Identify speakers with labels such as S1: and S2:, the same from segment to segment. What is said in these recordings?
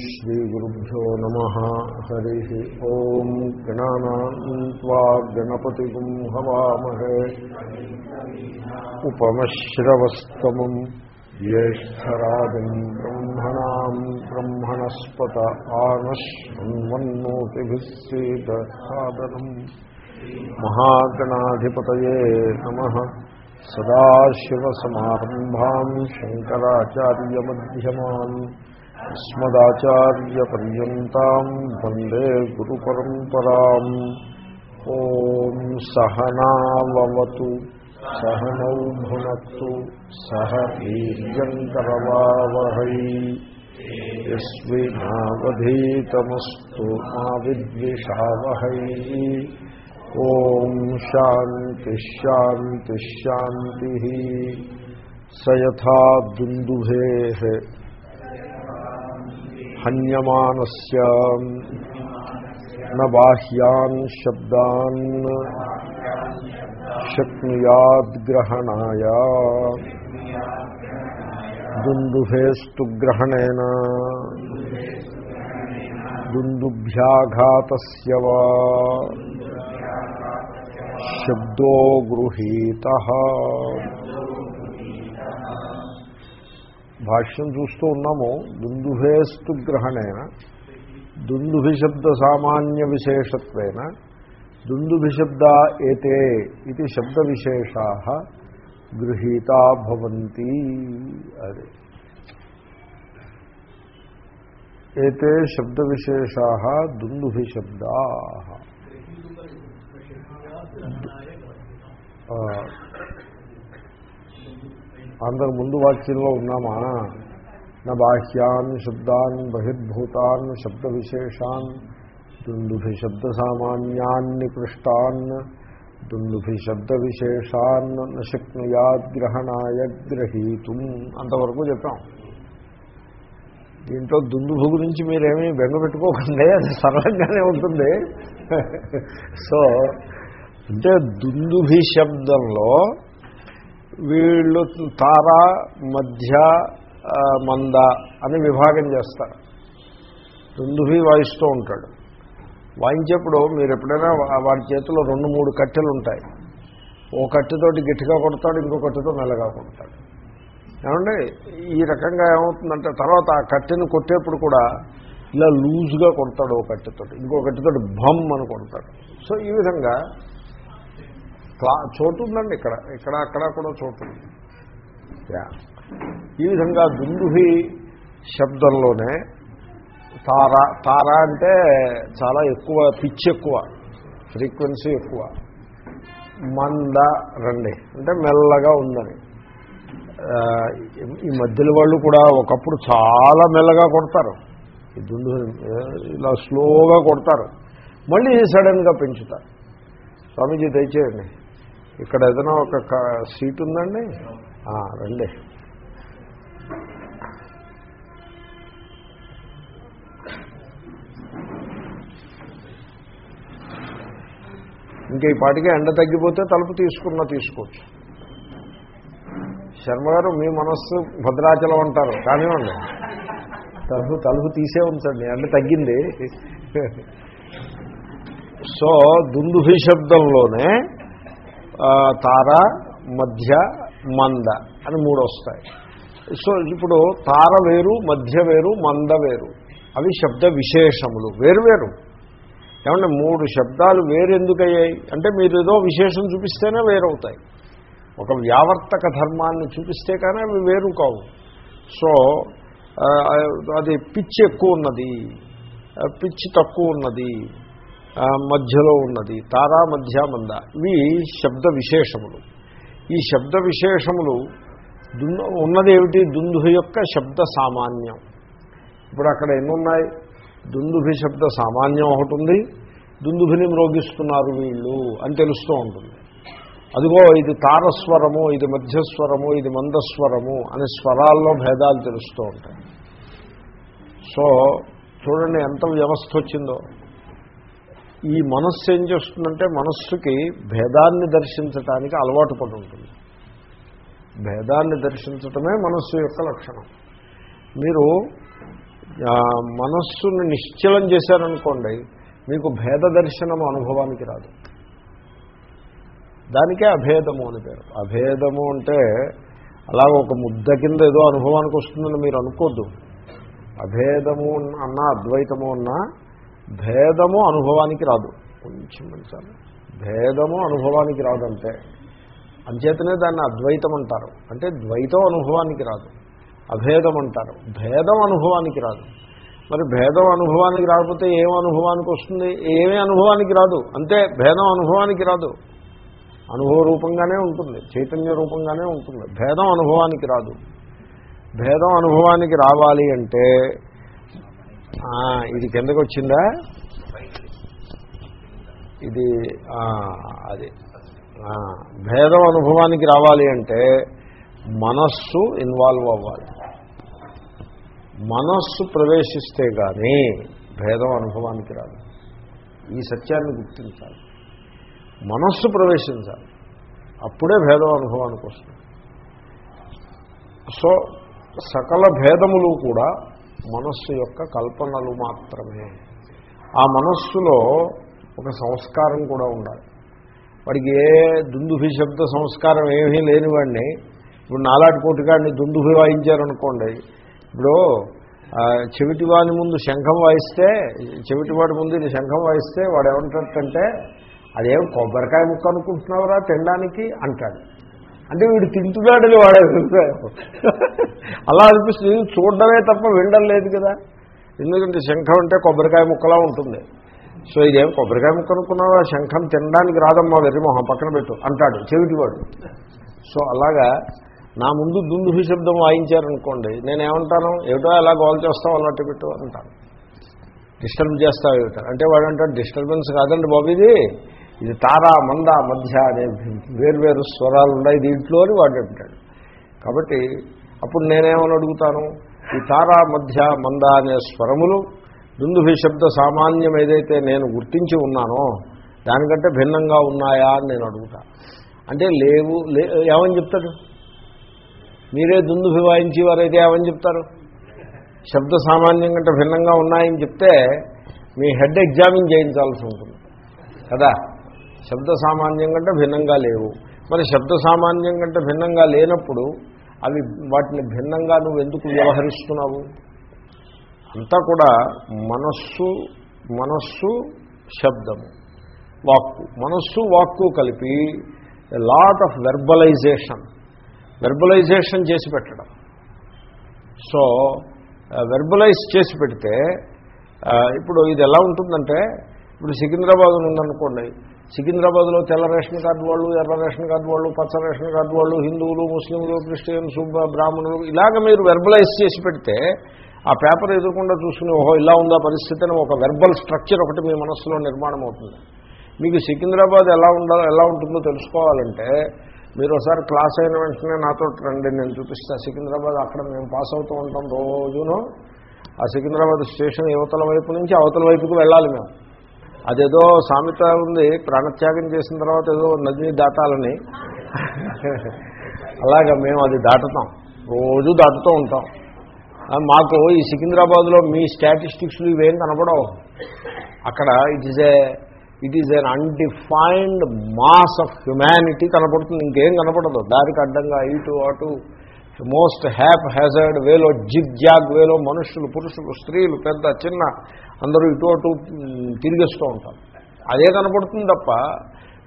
S1: श्रीगुरुभ्यो नमः हरिः ॐ गणानान्त्वा गणपतिगुं हवामहे उपमश्रवस्तमम् ज्येष्ठराजम् ब्रह्मणाम् ब्रह्मणस्पत आनश्वन्वन्नोतिभिः सीदसादनम् महागणाधिपतये नमः सदाशिवसमारम्भाम् शङ्कराचार्यमध्यमान् अस्मदाचार्यपर्यन्ताम् वंदे गुरुपरम्पराम्। ॐ सहनावतु सहनौ भुनक्तु सह वीर्यङ्करवावहै। यस्मिनावधीतमस्तु मा विद्विषावहै। ॐ शान्तिश्शान्तिश्शान्तिः स यथा दुन्दुभेः हन्यमानस्य न बाह्यान् शब्दान् शक्नुयाद्ग्रहणाय दुन्दुभेस्तु ग्रहणेन। दुन्दुभ्याघातस्य वा। शब्दो गृहीतः। భాష్యం చూస్తూ ఉన్నాము. దుందుభేస్తు గ్రహణేన దుందుభిశబ్ద సామాన్య విశేషత్వేన దుందుభిశబ్ద ఏతే ఇది శబ్ద విశేషా గృహీతా భవంతి అది. ఏతే శబ్ద విశేషా దుందుభిశబ్దా అందరు ముందు వాక్యంలో ఉన్నామా? నా బాహ్యాన్ శబ్దాన్ బహిర్భూతాన్ శబ్ద విశేషాన్ దుందుభి శబ్ద సామాన్యాన్ని పృష్టాన్ దుందుభి శబ్ద విశేషాన్ నశక్నుయాద్గ్రహణాయ గ్రహీతుం అంతవరకు చెప్పాం. దీంట్లో దుందుభు గురించి మీరేమీ బెంగ పెట్టుకోకండి అది సరళంగానే ఉంటుంది. సో అంటే దుందుభి శబ్దంలో వీళ్ళు తార మధ్య మంద అని విభాగం చేస్తారు. రెండువి వాయిస్తూ ఉంటాడు. వాయించేప్పుడు మీరు ఎప్పుడైనా వాడి చేతిలో రెండు మూడు కట్టెలు ఉంటాయి ఓ కట్టెతోటి గట్టిగా కొడతాడు ఇంకో కట్టెతో మెల్లగా కొడతాడు. ఏమంటే ఈ రకంగా ఏమవుతుందంటే తర్వాత ఆ కట్టెను కొట్టేప్పుడు కూడా ఇలా లూజ్గా కొడతాడు ఓ కట్టెతోటి. ఇంకో కట్టెతోటి భమ్ అని కొడతాడు. సో ఈ విధంగా క్లా చోటు ఉందండి ఇక్కడ. ఇక్కడ అక్కడ కూడా చోటు ఈ విధంగా దుందుహి శబ్దంలోనే తార తార అంటే చాలా ఎక్కువ పిచ్ ఎక్కువ ఫ్రీక్వెన్సీ ఎక్కువ. మంద రండి. అంటే మెల్లగా ఉందని. ఈ మధ్యలో వాళ్ళు కూడా ఒకప్పుడు చాలా మెల్లగా కొడతారు. ఈ దుందు ఇలా స్లోగా కొడతారు. మళ్ళీ సడన్గా పెంచుతారు. స్వామీజీ దయచేయండి. ఇక్కడ ఏదైనా ఒక సీట్ ఉందండి? రండి. ఇంకా ఈ పాటికి ఎండ తగ్గిపోతే తలుపు తీసుకున్నా తీసుకోవచ్చు. శర్మ గారు మీ మనస్సు భద్రాచలం అంటారు. కానివ్వండి. తలుపు తలుపు తీసే ఉంచండి. ఎండ తగ్గింది. సో దుందుభి శబ్దంలోనే తార మధ్య మంద అని మూడు వస్తాయి సో ఇప్పుడు తార వేరు మధ్య వేరు మంద వేరు. అవి శబ్ద విశేషములు. వేరు వేరు. ఏమంటే మూడు శబ్దాలు వేరెందుకయ్యాయి? అంటే మీరు ఏదో విశేషం చూపిస్తేనే వేరవుతాయి. ఒక వ్యావర్తక ధర్మాన్ని చూపిస్తే కానీ అవి వేరు కావు. సో అది పిచ్చి ఎక్కువ ఉన్నది పిచ్చి తక్కువ ఉన్నది మధ్యలో ఉన్నది. తారా మధ్య మంద. ఇవి శబ్ద విశేషములు. ఈ శబ్ద విశేషములు దుందు ఉన్నదేమిటి? దుందుభి యొక్క శబ్ద సామాన్యం. ఇప్పుడు అక్కడ ఎన్నున్నాయి? దుందుభి శబ్ద సామాన్యం ఒకటి ఉంది. దుందుభిని మ్రోగిస్తున్నారు వీళ్ళు అని తెలుస్తూ ఉంటుంది. అదిగో ఇది తారస్వరము ఇది మధ్యస్వరము ఇది మందస్వరము అనే స్వరాల్లో భేదాలు తెలుస్తూ ఉంటాయి. సో చూడండి ఎంత వ్యవస్థ వచ్చిందో. ఈ మనస్సు ఏం చేస్తుందంటే మనస్సుకి భేదాన్ని దర్శించటానికి అలవాటు పడి ఉంటుంది. భేదాన్ని దర్శించటమే మనస్సు యొక్క లక్షణం. మీరు మనస్సును నిశ్చలం చేశారనుకోండి మీకు భేద దర్శనం అనుభవానికి రాదు. దానికే అభేదము అని పేరు. అభేదము అంటే అలా ఒక ముద్ద కింద ఏదో అనుభవానికి వస్తుందని మీరు అనుకోద్దు. అభేదము అన్నా అద్వైతము అన్నా భేదము అనుభవానికి రాదు. కొంచెం మంచాలి భేదము అనుభవానికి రాదంటే. అంచేతనే దాన్ని అద్వైతం అంటారు. అంటే ద్వైతం అనుభవానికి రాదు. అభేదం అంటారు. భేదం అనుభవానికి రాదు. మరి భేదం అనుభవానికి రాకపోతే ఏం అనుభవానికి వస్తుంది? ఏమీ అనుభవానికి రాదు. అంతే భేదం అనుభవానికి రాదు. అనుభవ రూపంగానే ఉంటుంది. చైతన్య రూపంగానే ఉంటుంది. భేదం అనుభవానికి రాదు. భేదం అనుభవానికి రావాలి అంటే ఇది కిందకు వచ్చిందా ఇది అది. భేదం అనుభవానికి రావాలి అంటే మనస్సు ఇన్వాల్వ్ అవ్వాలి. మనస్సు ప్రవేశిస్తే కానీ భేదం అనుభవానికి రాదు. ఈ సత్యాన్ని గుర్తించాలి. మనస్సు ప్రవేశించాలి. అప్పుడే భేదం అనుభవానికి వస్తుంది. సో సకల భేదములు కూడా మనస్సు యొక్క కల్పనలు మాత్రమే. ఆ మనస్సులో ఒక సంస్కారం కూడా ఉండాలి. వాడికి ఏ దుందుభి శబ్ద సంస్కారం ఏమీ లేనివాడిని ఇప్పుడు నాలాటి కోటికాడిని దుందుభి వాయించారనుకోండి ఇప్పుడు ఆ, చెవిటివాని ముందు శంఖం వాయిస్తే చెవిటివాడి ముందు ఇది శంఖం వాయిస్తే వాడు ఏమంటాడంటే అదేం కొబ్బరికాయ ముక్క అనుకుంటున్నావురా తినడానికి? అంటాడు. అంటే వీడు తింటున్నాడని వాడే అభిప్రాయం అలా అనిపిస్తుంది. చూడడమే తప్ప వినడం లేదు కదా. ఎందుకంటే శంఖం అంటే కొబ్బరికాయ ముక్కలా ఉంటుంది. సో ఇదేం కొబ్బరికాయ ముక్క అనుకున్నావా? శంఖం తినడానికి రాదమ్మా వెర్రిమోహం పక్కన పెట్టు అంటాడు చెవిటివాడు. సో అలాగా నా ముందు దుందుభి శబ్దం వాయించారనుకోండి నేనేమంటాను? ఏమిటో ఎలా గోల్ చేస్తావు అన్నట్టు పెట్టు అంటాను. డిస్టర్బ్ చేస్తావు ఏమిటో అంటే వాడు అంటాడు డిస్టర్బెన్స్ కాదండి బాబు ఇది. ఇది తారా మంద మధ్య అనే వేర్వేరు స్వరాలు ఉన్నాయి దీంట్లో అని వాడు అంటాడు. కాబట్టి అప్పుడు నేనేమని అడుగుతాను? ఈ తారా మధ్య మంద అనే స్వరములు దుందుభి శబ్ద సామాన్యం ఏదైతే నేను గుర్తించి ఉన్నానో దానికంటే భిన్నంగా ఉన్నాయా అని నేను అడుగుతా. అంటే లేవు ఏమని చెప్తాడు? మీరే దుందుభి వాయించి వారైతే ఏమని చెప్తారు? శబ్ద సామాన్యం కంటే భిన్నంగా ఉన్నాయని చెప్తే మీ హెడ్ ఎగ్జామిన్ చేయించాల్సి ఉంటుంది. కదా? శబ్ద సామాన్యం కంటే భిన్నంగా లేవు. మరి శబ్ద సామాన్యం కంటే భిన్నంగా లేనప్పుడు అవి వాటిని భిన్నంగా నువ్వు ఎందుకు వ్యవహరిస్తున్నావు? అంతా కూడా మనస్సు మనస్సు శబ్దము వాక్కు. మనస్సు వాక్కు కలిపి లాట్ ఆఫ్ వెర్బలైజేషన్ వెర్బలైజేషన్ చేసి పెట్టడం. సో వెర్బలైజ్ uh, చేసి పెడితే uh, ఇప్పుడు ఇది ఎలా ఉంటుందంటే ఇప్పుడు సికింద్రాబాద్ ఉందనుకోండి సికింద్రాబాద్లో తెల్ల రేషన్ కార్డు వాళ్ళు ఎర్ర రేషన్ కార్డు వాళ్ళు పచ్చ రేషన్ కార్డు వాళ్ళు హిందువులు ముస్లింలు క్రిస్టియన్స్ బ్రాహ్మణులు ఇలాగ మీరు వెర్బలైజ్ చేసి పెడితే ఆ పేపర్ ఎదురకుండా చూసుకుని ఓహో ఇలా ఉందా పరిస్థితి అని ఒక వెర్బల్ స్ట్రక్చర్ ఒకటి మీ మనస్సులో నిర్మాణం అవుతుంది. మీకు సికింద్రాబాద్ ఎలా ఉండాలో ఎలా ఉంటుందో తెలుసుకోవాలంటే మీరు ఒకసారి క్లాస్ అయిన వెంటనే నాతో రండి నేను చూపిస్తా. సికింద్రాబాద్ అక్కడ మేము పాస్ అవుతూ ఉంటాం రోజును. ఆ సికింద్రాబాద్ స్టేషన్ యువతల వైపు నుంచి అవతల వైపుకి వెళ్ళాలి మేము. అదేదో సామెత ఉంది ప్రాణత్యాగం చేసిన తర్వాత ఏదో నదిని దాటాలని. అలాగా మేము అది దాటుతాం. రోజు దాటుతూ ఉంటాం. మాకు ఈ సికింద్రాబాద్లో మీ స్టాటిస్టిక్స్లు ఇవేం కనపడవు. అక్కడ it is a it is an undefined mass of humanity కనపడుతుంది. ఇంకేం కనపడదు. దారికి అడ్డంగా ఇటు అటు మోస్ట్ హ్యాప్ హ్యాజర్డ్ వేలో జిగ్ జాగ్ వేలో మనుషులు పురుషులు స్త్రీలు పెద్ద చిన్న అందరూ ఇటు అటు తిరిగేస్తూ ఉంటారు. అదే కనపడుతుంది తప్ప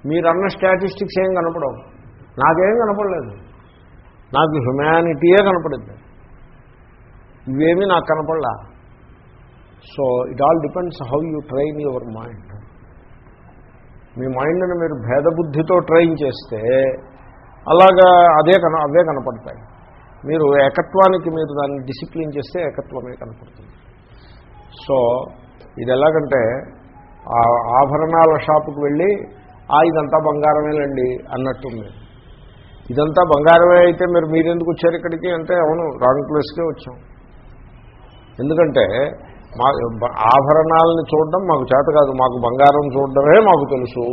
S1: మీరన్న స్టాటిస్టిక్స్ ఏం కనపడవు. నాకేం కనపడలేదు. నాకు హ్యుమానిటీయే కనపడింది ఇవేమీ నాకు కనపడలా. So it all depends how you train your mind మీ మైండ్ని మీరు భేదబుద్ధితో ట్రైన్ చేస్తే అలాగా అదే కన అవే కనపడతాయి. మీరు ఏకత్వానికి మీరు దాన్ని డిసిప్లిన్ చేస్తే ఏకత్వమే కనపడుతుంది. సో ఇది ఎలాగంటే ఆ ఆభరణాల షాపుకి వెళ్ళి ఆ ఇదంతా బంగారమేనండి అన్నట్టుంది. ఇదంతా బంగారమే అయితే మీరు మీరెందుకు వచ్చారు ఇక్కడికి? అంటే అవును రాంగ్ ప్లేస్కే వచ్చాం. ఎందుకంటే మా ఆభరణాలని చూడడం మాకు చేత కాదు మాకు బంగారం చూడడమే మాకు తెలుసు.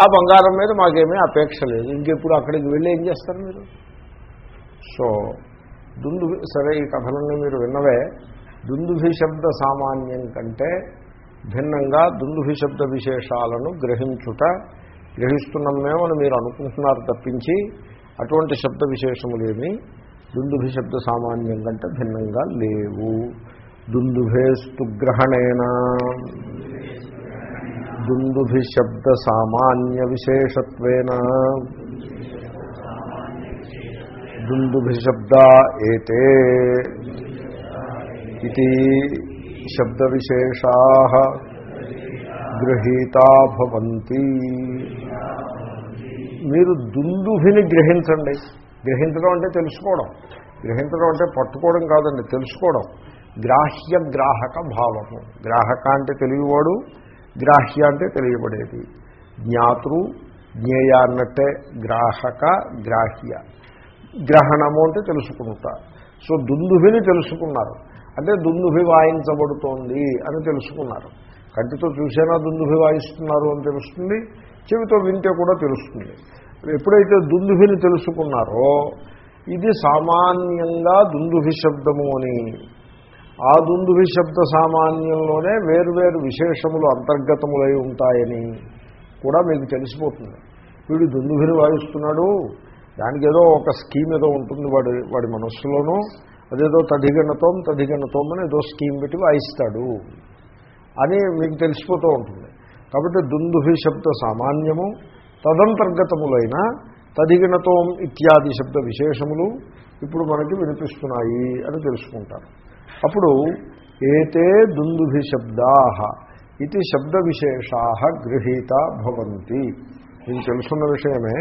S1: ఆ బంగారం మీద మాకేమీ అపేక్ష లేదు. ఇంకెప్పుడు అక్కడికి వెళ్ళి ఏం చేస్తారు మీరు? సో దుందు సరే ఈ కథలన్నీ మీరు విన్నవే. దుందుభి శబ్ద సామాన్యం కంటే భిన్నంగా దుందుభి శబ్ద విశేషాలను గ్రహించుట గ్రహిస్తున్నామేమని మీరు అనుకుంటున్నారు తప్పించి అటువంటి శబ్ద విశేషములేమి దుందుభి శబ్ద సామాన్యం కంటే భిన్నంగా లేవు. దుందుభేస్తు గ్రహణేన. దుందుభి శబ్ద సామాన్య విశేషత్వేన. దుందుభిశబ్ద ఏతే ఇది శబ్ద విశేషా గృహీతా భవంతి. మీరు దుందుభిని గ్రహించండి. గ్రహించడం అంటే తెలుసుకోవడం. గ్రహించడం అంటే పట్టుకోవడం కాదండి తెలుసుకోవడం. గ్రాహ్య గ్రాహక భావము. గ్రాహక అంటే తెలియవాడు గ్రాహ్య అంటే తెలియబడేది. జ్ఞాతృ జ్ఞేయ అన్నట్టే గ్రాహక గ్రాహ్య. గ్రహణము అంటే తెలుసుకుంటా. సో దుందుభిని తెలుసుకున్నారు. అంటే దుందుభి వాయించబడుతోంది అని తెలుసుకున్నారు. కంటితో చూసేనా దుందుభి వాయిస్తున్నారు అని తెలుస్తుంది. చెవితో వింటే కూడా తెలుస్తుంది. ఎప్పుడైతే దుందుభిని తెలుసుకున్నారో ఇది సామాన్యంగా దుందుభి శబ్దము అని. ఆ దుందుభి శబ్ద సామాన్యంలోనే వేరువేరు విశేషములు అంతర్గతములై ఉంటాయని కూడా మీకు తెలిసిపోతుంది. వీడు దుందుభిని వాయిస్తున్నాడు దానికి ఏదో ఒక స్కీమ్ ఏదో ఉంటుంది వాడి వాడి మనస్సులోనూ అదేదో తదిగణతం తదిగణతం అని ఏదో స్కీమ్ పెట్టి వాయిస్తాడు అని మీకు తెలిసిపోతూ ఉంటుంది. కాబట్టి దుందుభి శబ్ద సామాన్యము తదంతర్గతములైన తదిగణతోం ఇత్యాది శబ్ద విశేషములు ఇప్పుడు మనకి వినిపిస్తున్నాయి అని తెలుసుకుంటారు. అప్పుడు ఏతే దుందుభి శబ్దా ఇది శబ్ద విశేషా గృహీత భవంతి. మీకు తెలుసున్న విషయమే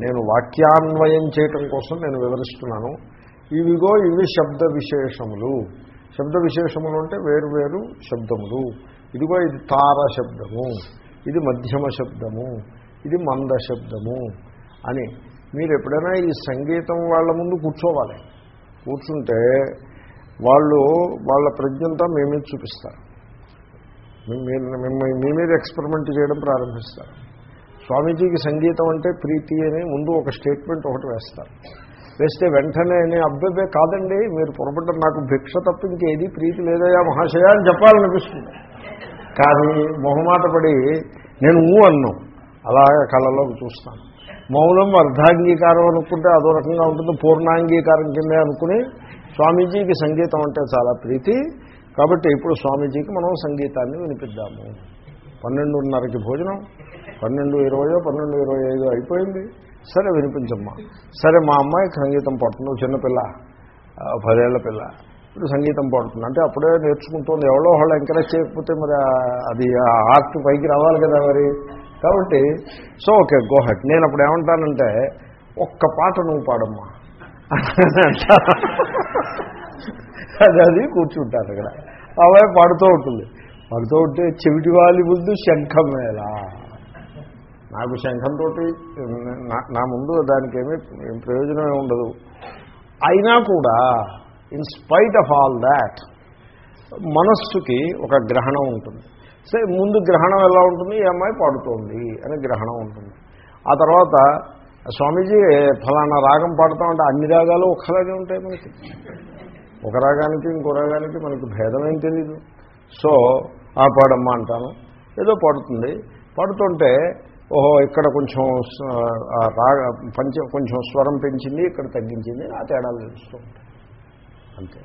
S1: నేను వాక్యాన్వయం చేయటం కోసం నేను వివరిస్తున్నాను. ఇవిగో ఇవి శబ్ద విశేషములు. శబ్ద విశేషములు అంటే వేరువేరు శబ్దములు. ఇదిగో ఇది తార శబ్దము. ఇది మధ్యమ శబ్దము. ఇది మంద శబ్దము అని. మీరు ఎప్పుడైనా ఈ సంగీతం వాళ్ళ ముందు కూర్చోవాలి. కూర్చుంటే వాళ్ళు వాళ్ళ ప్రజ్ఞంతా మీ మీద చూపిస్తారు. మీరు మిమ్మల్ని మీ మీద ఎక్స్పెరిమెంట్ చేయడం ప్రారంభిస్తారు. స్వామీజీకి సంగీతం అంటే ప్రీతి అని ముందు ఒక స్టేట్మెంట్ ఒకటి వేస్తారు. వేస్తే వెంటనే అబ్బాయి కాదండి మీరు పొరపడ్డ నాకు భిక్ష తప్ప ఇంకేది ప్రీతి లేదయా మహాశయ అని చెప్పాలనిపిస్తుంది. కానీ మొహమాట పడి నేను ఊ అన్నాం అలాగే కళ్ళలోకి చూస్తాను. మౌనం అర్ధాంగీకారం అనుకుంటే అదో రకంగా ఉంటుంది పూర్ణాంగీకారం కిందే అనుకుని స్వామీజీకి సంగీతం అంటే చాలా ప్రీతి. కాబట్టి ఇప్పుడు స్వామీజీకి మనం సంగీతాన్ని వినిపిద్దాము. పన్నెండున్నరకి భోజనం. పన్నెండు ఇరవయో పన్నెండు ఇరవై ఐదో అయిపోయింది. సరే వినిపించమ్మా. సరే మా అమ్మాయి సంగీతం పడుతుంది. చిన్నపిల్ల పదేళ్ళ పిల్ల. ఇప్పుడు సంగీతం పాడుతుంది. అంటే అప్పుడే నేర్చుకుంటుంది. ఎవరో వాళ్ళు ఎంకరేజ్ చేయకపోతే మరి అది ఆర్ట్ పైకి రావాలి కదా మరి. కాబట్టి సో ఓకే గోహట్ నేను అప్పుడు ఏమంటానంటే ఒక్క పాట నువ్వు పాడమ్మా. అది అది కూర్చుంటాను అక్కడ. అవే పాడుతూ ఉంటుంది. పాడుతూ ఉంటే చెవిటి వాలి ముందు శంఖమేలా నాకు శంఖంతో నా ముందు దానికి ఏమీ ప్రయోజనమే ఉండదు. అయినా కూడా in spite of all that మనస్సుకి ఒక గ్రహణం ఉంటుంది. సరే ముందు గ్రహణం ఎలా ఉంటుంది? ఈ అమ్మాయి పాడుతోంది అని గ్రహణం ఉంటుంది. ఆ తర్వాత స్వామీజీ ఫలానా రాగం పాడుతామంటే అన్ని రాగాలు ఒక్కలాగే ఉంటాయి మనకి. ఒక రాగానికి ఇంకో రాగానికి మనకి భేదమేం తెలీదు. సో ఆ పాడమ్మా అంటాను. ఏదో పాడుతుంది. పాడుతుంటే ఓహో ఇక్కడ కొంచెం రాగ పంచ కొంచెం స్వరం పెంచింది ఇక్కడ తగ్గించింది ఆ తేడాలు తెలుస్తూ ఉంటాయి. అంతే.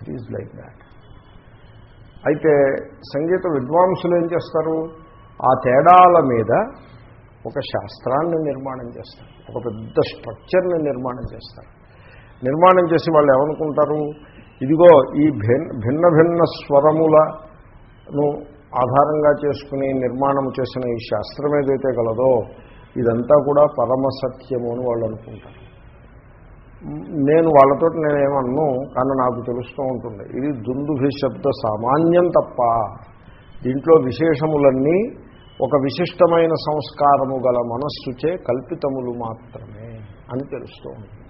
S1: ఇట్ ఈజ్ లైక్ దాట్ అయితే సంగీత విద్వాంసులు ఏం చేస్తారు? ఆ తేడాల మీద ఒక శాస్త్రాన్ని నిర్మాణం చేస్తారు. ఒక పెద్ద స్ట్రక్చర్ని నిర్మాణం చేస్తారు. నిర్మాణం చేసి వాళ్ళు ఏమనుకుంటారు? ఇదిగో ఈ భిన్న భిన్న స్వరములను ఆధారంగా చేసుకుని నిర్మాణం చేసిన ఈ శాస్త్రం ఏదైతే గలదో ఇదంతా కూడా పరమసత్యము అని వాళ్ళు అనుకుంటారు. నేను వాళ్ళతో నేనేమన్ను కానీ నాకు తెలుస్తూ ఉంటుంది ఇది దుందుభి శబ్ద సామాన్యం తప్ప దీంట్లో విశేషములన్నీ ఒక విశిష్టమైన సంస్కారము గల మనస్సుచే కల్పితములు మాత్రమే అని తెలుస్తూ ఉంటుంది.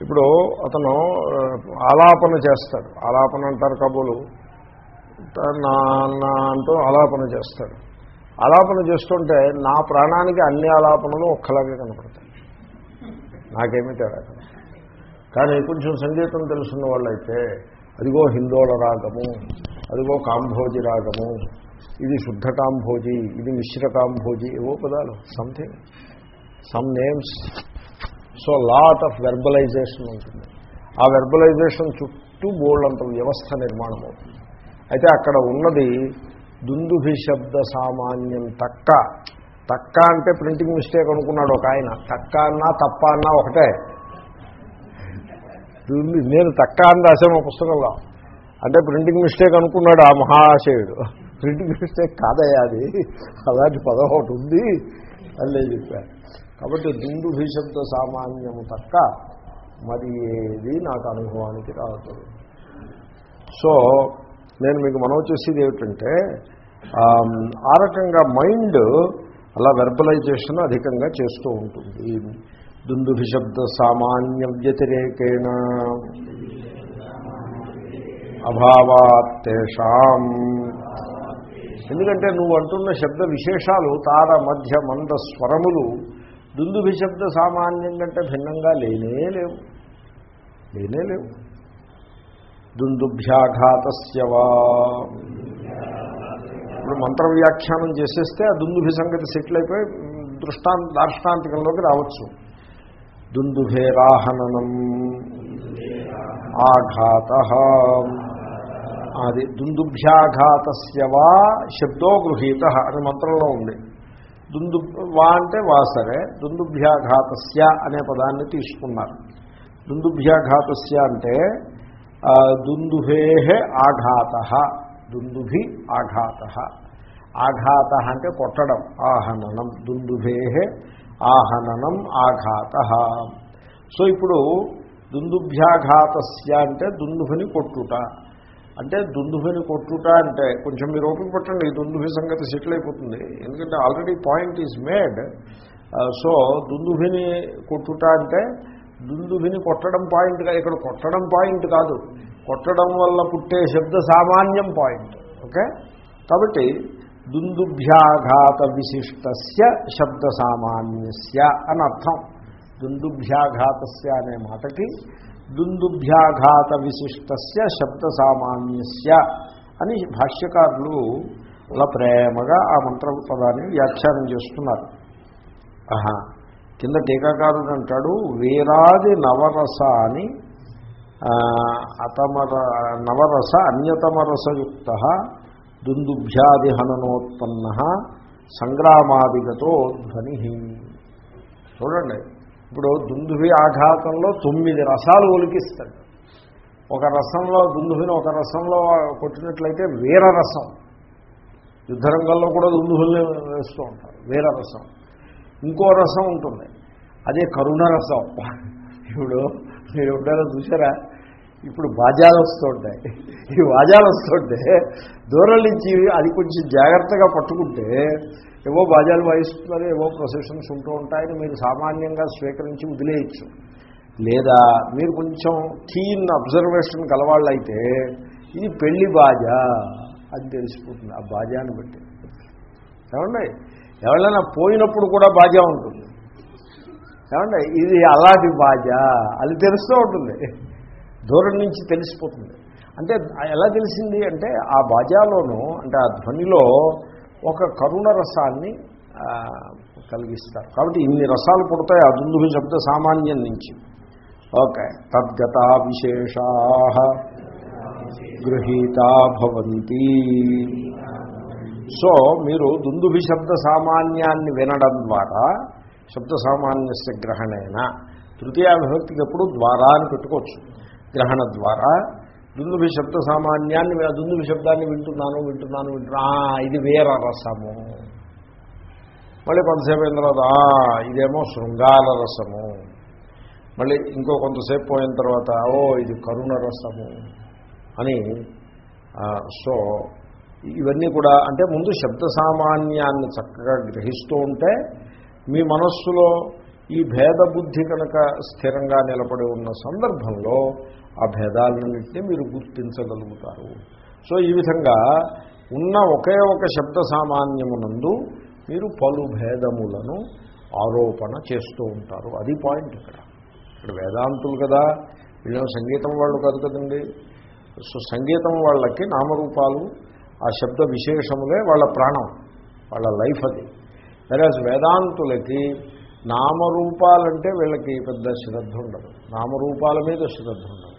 S1: ఇప్పుడు అతను ఆలాపన చేస్తాడు. ఆలాపన అంటారు కబులు. నా అంటూ ఆలాపన చేస్తాడు. ఆలాపన చేస్తుంటే నా ప్రాణానికి అన్ని ఆలాపనలు ఒక్కలాగే కనపడతాయి. నాకేమీ తేడా కానీ కొంచెం సంగీతం తెలుసున్న వాళ్ళైతే అదిగో హిందోళ రాగము అదిగో కాంభోజి రాగము ఇది శుద్ధ కాంభోజి ఇది మిశ్ర కాంభోజి ఏవో పదాలు something some names so lot of verbalization ఉంటుంది. ఆ వెర్బలైజేషన్ చుట్టూ బోల్డంత వ్యవస్థ నిర్మాణం అవుతుంది అయితే అక్కడ ఉన్నది దుందుభి శబ్ద సామాన్యం తక్క. తక్క అంటే ప్రింటింగ్ మిస్టేక్ అనుకున్నాడు ఒక ఆయన. తక్క అన్నా తప్ప అన్నా ఒకటే. నేను తక్క అని రాశాను పుస్తకంలో. అంటే ప్రింటింగ్ మిస్టేక్ అనుకున్నాడు ఆ మహాశయుడు. ప్రింటింగ్ మిస్టేక్ కాదయ్యా అది. అలాంటి పదం ఒకటి ఉంది అల్లే చెప్పారు కాబట్టి దుండు శబ్ద సామాన్యము తక్క. మరి ఏది నాకు అనుభవానికి రాదు సో నేను మీకు మనం చేసేది ఏమిటంటే ఆ రకంగా మైండ్ అలా వెర్బలైజేషన్ అధికంగా చేస్తూ ఉంటుంది. దుందుభి శబ్ద సామాన్య వ్యతిరేకేణ అభావాత్తేషాం ఎందుకంటే నువ్వు అంటున్న శబ్ద విశేషాలు తార మధ్య మంద స్వరములు దుందుభి శబ్ద సామాన్యం కంటే భిన్నంగా లేనే లేవు. లేనే లేవు. దుందుభ్యాఘాతస్యవా ఇప్పుడు మంత్ర వ్యాఖ్యానం చేసేస్తే ఆ దుందుభి సంగతి సెటిల్ అయిపోయి దృష్టాంత దార్ష్టాంతికంలోకి రావచ్చు. దుందుభేరాహననం. ఆఘాత. అది దుందుభ్యాఘాతస్యవా శబ్దో గృహీత అని మంత్రంలో ఉంది. దుందు వా అంటే వా సరే దుందుభ్యాఘాతస్య అనే పదాన్ని తీసుకున్నారు. దుందుభ్యాఘాతస్య అంటే దుందుభే ఆఘాత. దుందుభి ఆఘాత. ఆఘాత అంటే కొట్టడం ఆహననం. దుందుభే ఆహననం ఆఘాత. సో ఇప్పుడు దుందుభ్యాఘాతస్య అంటే దుందుభని కొట్టుట. అంటే దుందుభని కొట్టుట అంటే కొంచెం మీరు ఓపిక పట్టండి దుందుభి సంగతి సెటిల్ అయిపోతుంది. ఎందుకంటే already point is made. So దుందుభిని కొట్టుట అంటే దుందుభిని కొట్టడం పాయింట్ కాదు ఇక్కడ కొట్టడం పాయింట్ కాదు. కొట్టడం వల్ల పుట్టే శబ్ద సామాన్యం పాయింట్. ఓకే? కాబట్టి దుందుభ్యాఘాత విశిష్టస్య శబ్ద సామాన్యస్య అని అర్థం. దుందుభ్యాఘాతస్య అనే మాటకి దుందుభ్యాఘాత విశిష్టస్య శబ్ద సామాన్యస్య అని భాష్యకారులు అలా ప్రేమగా ఆ మంత్ర పదాన్ని వ్యాఖ్యానం చేస్తున్నారు. కింద టీకాకారుడు అంటాడు వీరాది నవరస అని అతమర నవరస అన్యతమరసయుక్త దుందుభ్యాది హననోత్పన్న సంగ్రామాదిగతో ధ్వని చూడండి ఇప్పుడు దుందుభి ఆఘాతంలో తొమ్మిది రసాలు ఒలికిస్తాడు. ఒక రసంలో దుందుభిని ఒక రసంలో కొట్టినట్లయితే వీరరసం. యుద్ధరంగంలో కూడా దుందుభుల్ని వేస్తూ ఉంటారు వీరరసం. ఇంకో రసం ఉంటుంది. అదే కరుణ రసం ఇప్పుడు మీరు ఎప్పుడైనా చూసారా ఇప్పుడు బాజాలు వస్తుంటాయి. ఈ బాజాలు వస్తుంటే దూరం నుంచి అది కొంచెం జాగ్రత్తగా పట్టుకుంటే ఏవో బాజాలు వాయిస్తున్నారు ఏవో ప్రొసెషన్స్ ఉంటూ ఉంటాయని మీరు సామాన్యంగా స్వీకరించి వదిలేయచ్చు. లేదా మీరు కొంచెం కీన్ అబ్జర్వేషన్ కలవాళ్ళైతే ఇది పెళ్ళి బాజా అని తెలిసిపోతుంది. ఆ బాజాని బట్టి. ఏమండి? ఎవరైనా పోయినప్పుడు కూడా బాజా ఉంటుంది. ఏమంటే ఇది అలాంటి బాజా అది తెలుస్తూ ఉంటుంది. దూరం నుంచి తెలిసిపోతుంది. అంటే ఎలా తెలిసింది అంటే ఆ బాజాలోనూ అంటే ఆ ధ్వనిలో ఒక కరుణ రసాన్ని కలిగిస్తారు. కాబట్టి ఇన్ని రసాలు పుడతాయి ఆ దుందుభి శబ్ద సామాన్యం నుంచి. ఓకే. తద్గత విశేషా గృహీతా భవంతి. సో మీరు దుందుభి శబ్ద సామాన్యాన్ని వినడం ద్వారా శబ్ద సామాన్యస్య గ్రహణేన తృతీయ విభక్తికి ఎప్పుడు ద్వారా అని పెట్టుకోవచ్చు. గ్రహణ ద్వారా దుందుభి శబ్ద సామాన్యాన్ని దుందుభి శబ్దాన్ని వింటున్నాను వింటున్నాను వింటున్నా ఇది వేర రసము. మళ్ళీ కొంతసేపు అయిన తర్వాత ఇదేమో శృంగార రసము. మళ్ళీ ఇంకో కొంతసేపు పోయిన తర్వాత ఓ ఇది కరుణ రసము అని సో ఇవన్నీ కూడా అంటే ముందు శబ్ద సామాన్యాన్ని చక్కగా గ్రహిస్తూ ఉంటే మీ మనస్సులో ఈ భేద బుద్ధి కనుక స్థిరంగా నిలబడి ఉన్న సందర్భంలో ఆ భేదాలన్నింటినీ మీరు గుర్తించగలుగుతారు. సో ఈ విధంగా ఉన్న ఒకే ఒక శబ్ద సామాన్యమునందు మీరు పలు భేదములను ఆరోపణ చేస్తూ ఉంటారు. అది పాయింట్ ఇక్కడ. ఇక్కడ వేదాంతులు కదా వీళ్ళేమో సంగీతం వాళ్ళు కాదు కదండి. సో సంగీతం వాళ్ళకి నామరూపాలు ఆ శబ్ద విశేషములే వాళ్ళ ప్రాణం వాళ్ళ లైఫ్ అది. వెరాజ్ వేదాంతులకి నామరూపాలంటే వీళ్ళకి పెద్ద శ్రద్ధ ఉండదు. నామరూపాల మీద శ్రద్ధ ఉండదు.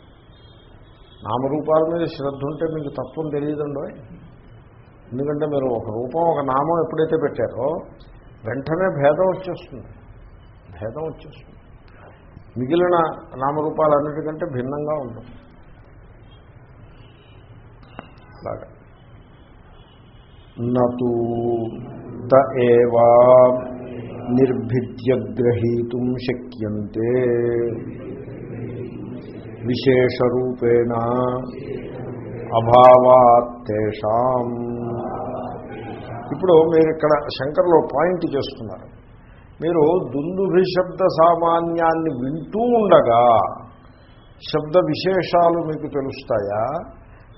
S1: నామరూపాల మీద శ్రద్ధ ఉంటే మీకు తత్వం తెలియదండి? ఎందుకంటే మీరు ఒక రూపం ఒక నామం ఎప్పుడైతే పెట్టారో వెంటనే భేదం వచ్చేస్తుంది. భేదం వచ్చేస్తుంది. మిగిలిన నామరూపాలన్నిటికంటే భిన్నంగా ఉంటుంది. అలాగే. నూ త ఏవా నిర్భిద్య గ్రహీతుం శక్యంతే. విశేషరూపేణ అభావాత్తేషాం ఇప్పుడు మీరు ఇక్కడ శంకర్లో పాయింట్ చేస్తున్నారు. మీరు దుందుభి శబ్ద సామాన్యాన్ని వింటూ ఉండగా శబ్ద విశేషాలు మీకు తెలుస్తాయా?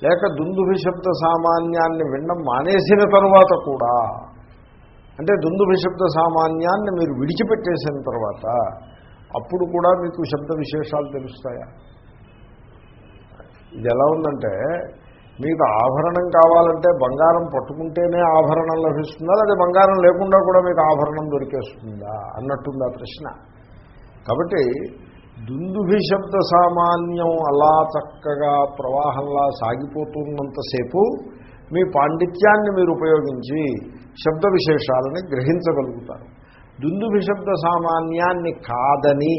S1: లేక దుందుభి శబ్ద సామాన్యాన్ని వినడం మానేసిన తరువాత కూడా అంటే దుందుభి శబ్ద సామాన్యాన్ని మీరు విడిచిపెట్టేసిన తర్వాత అప్పుడు కూడా మీకు శబ్ద విశేషాలు తెలుస్తాయా? ఇది ఎలా ఉందంటే మీకు ఆభరణం కావాలంటే బంగారం పట్టుకుంటేనే ఆభరణం లభిస్తుందా? లేదా బంగారం లేకుండా కూడా మీకు ఆభరణం దొరికేస్తుందా? అన్నట్టుంది ఆ ప్రశ్న. కాబట్టి దుందుభి శబ్ద సామాన్యం అలా చక్కగా ప్రవాహంలా సాగిపోతున్నంతసేపు మీ పాండిత్యాన్ని మీరు ఉపయోగించి శబ్ద విశేషాలని గ్రహించగలుగుతారు. దుందుభి శబ్ద సామాన్యాన్ని కాదని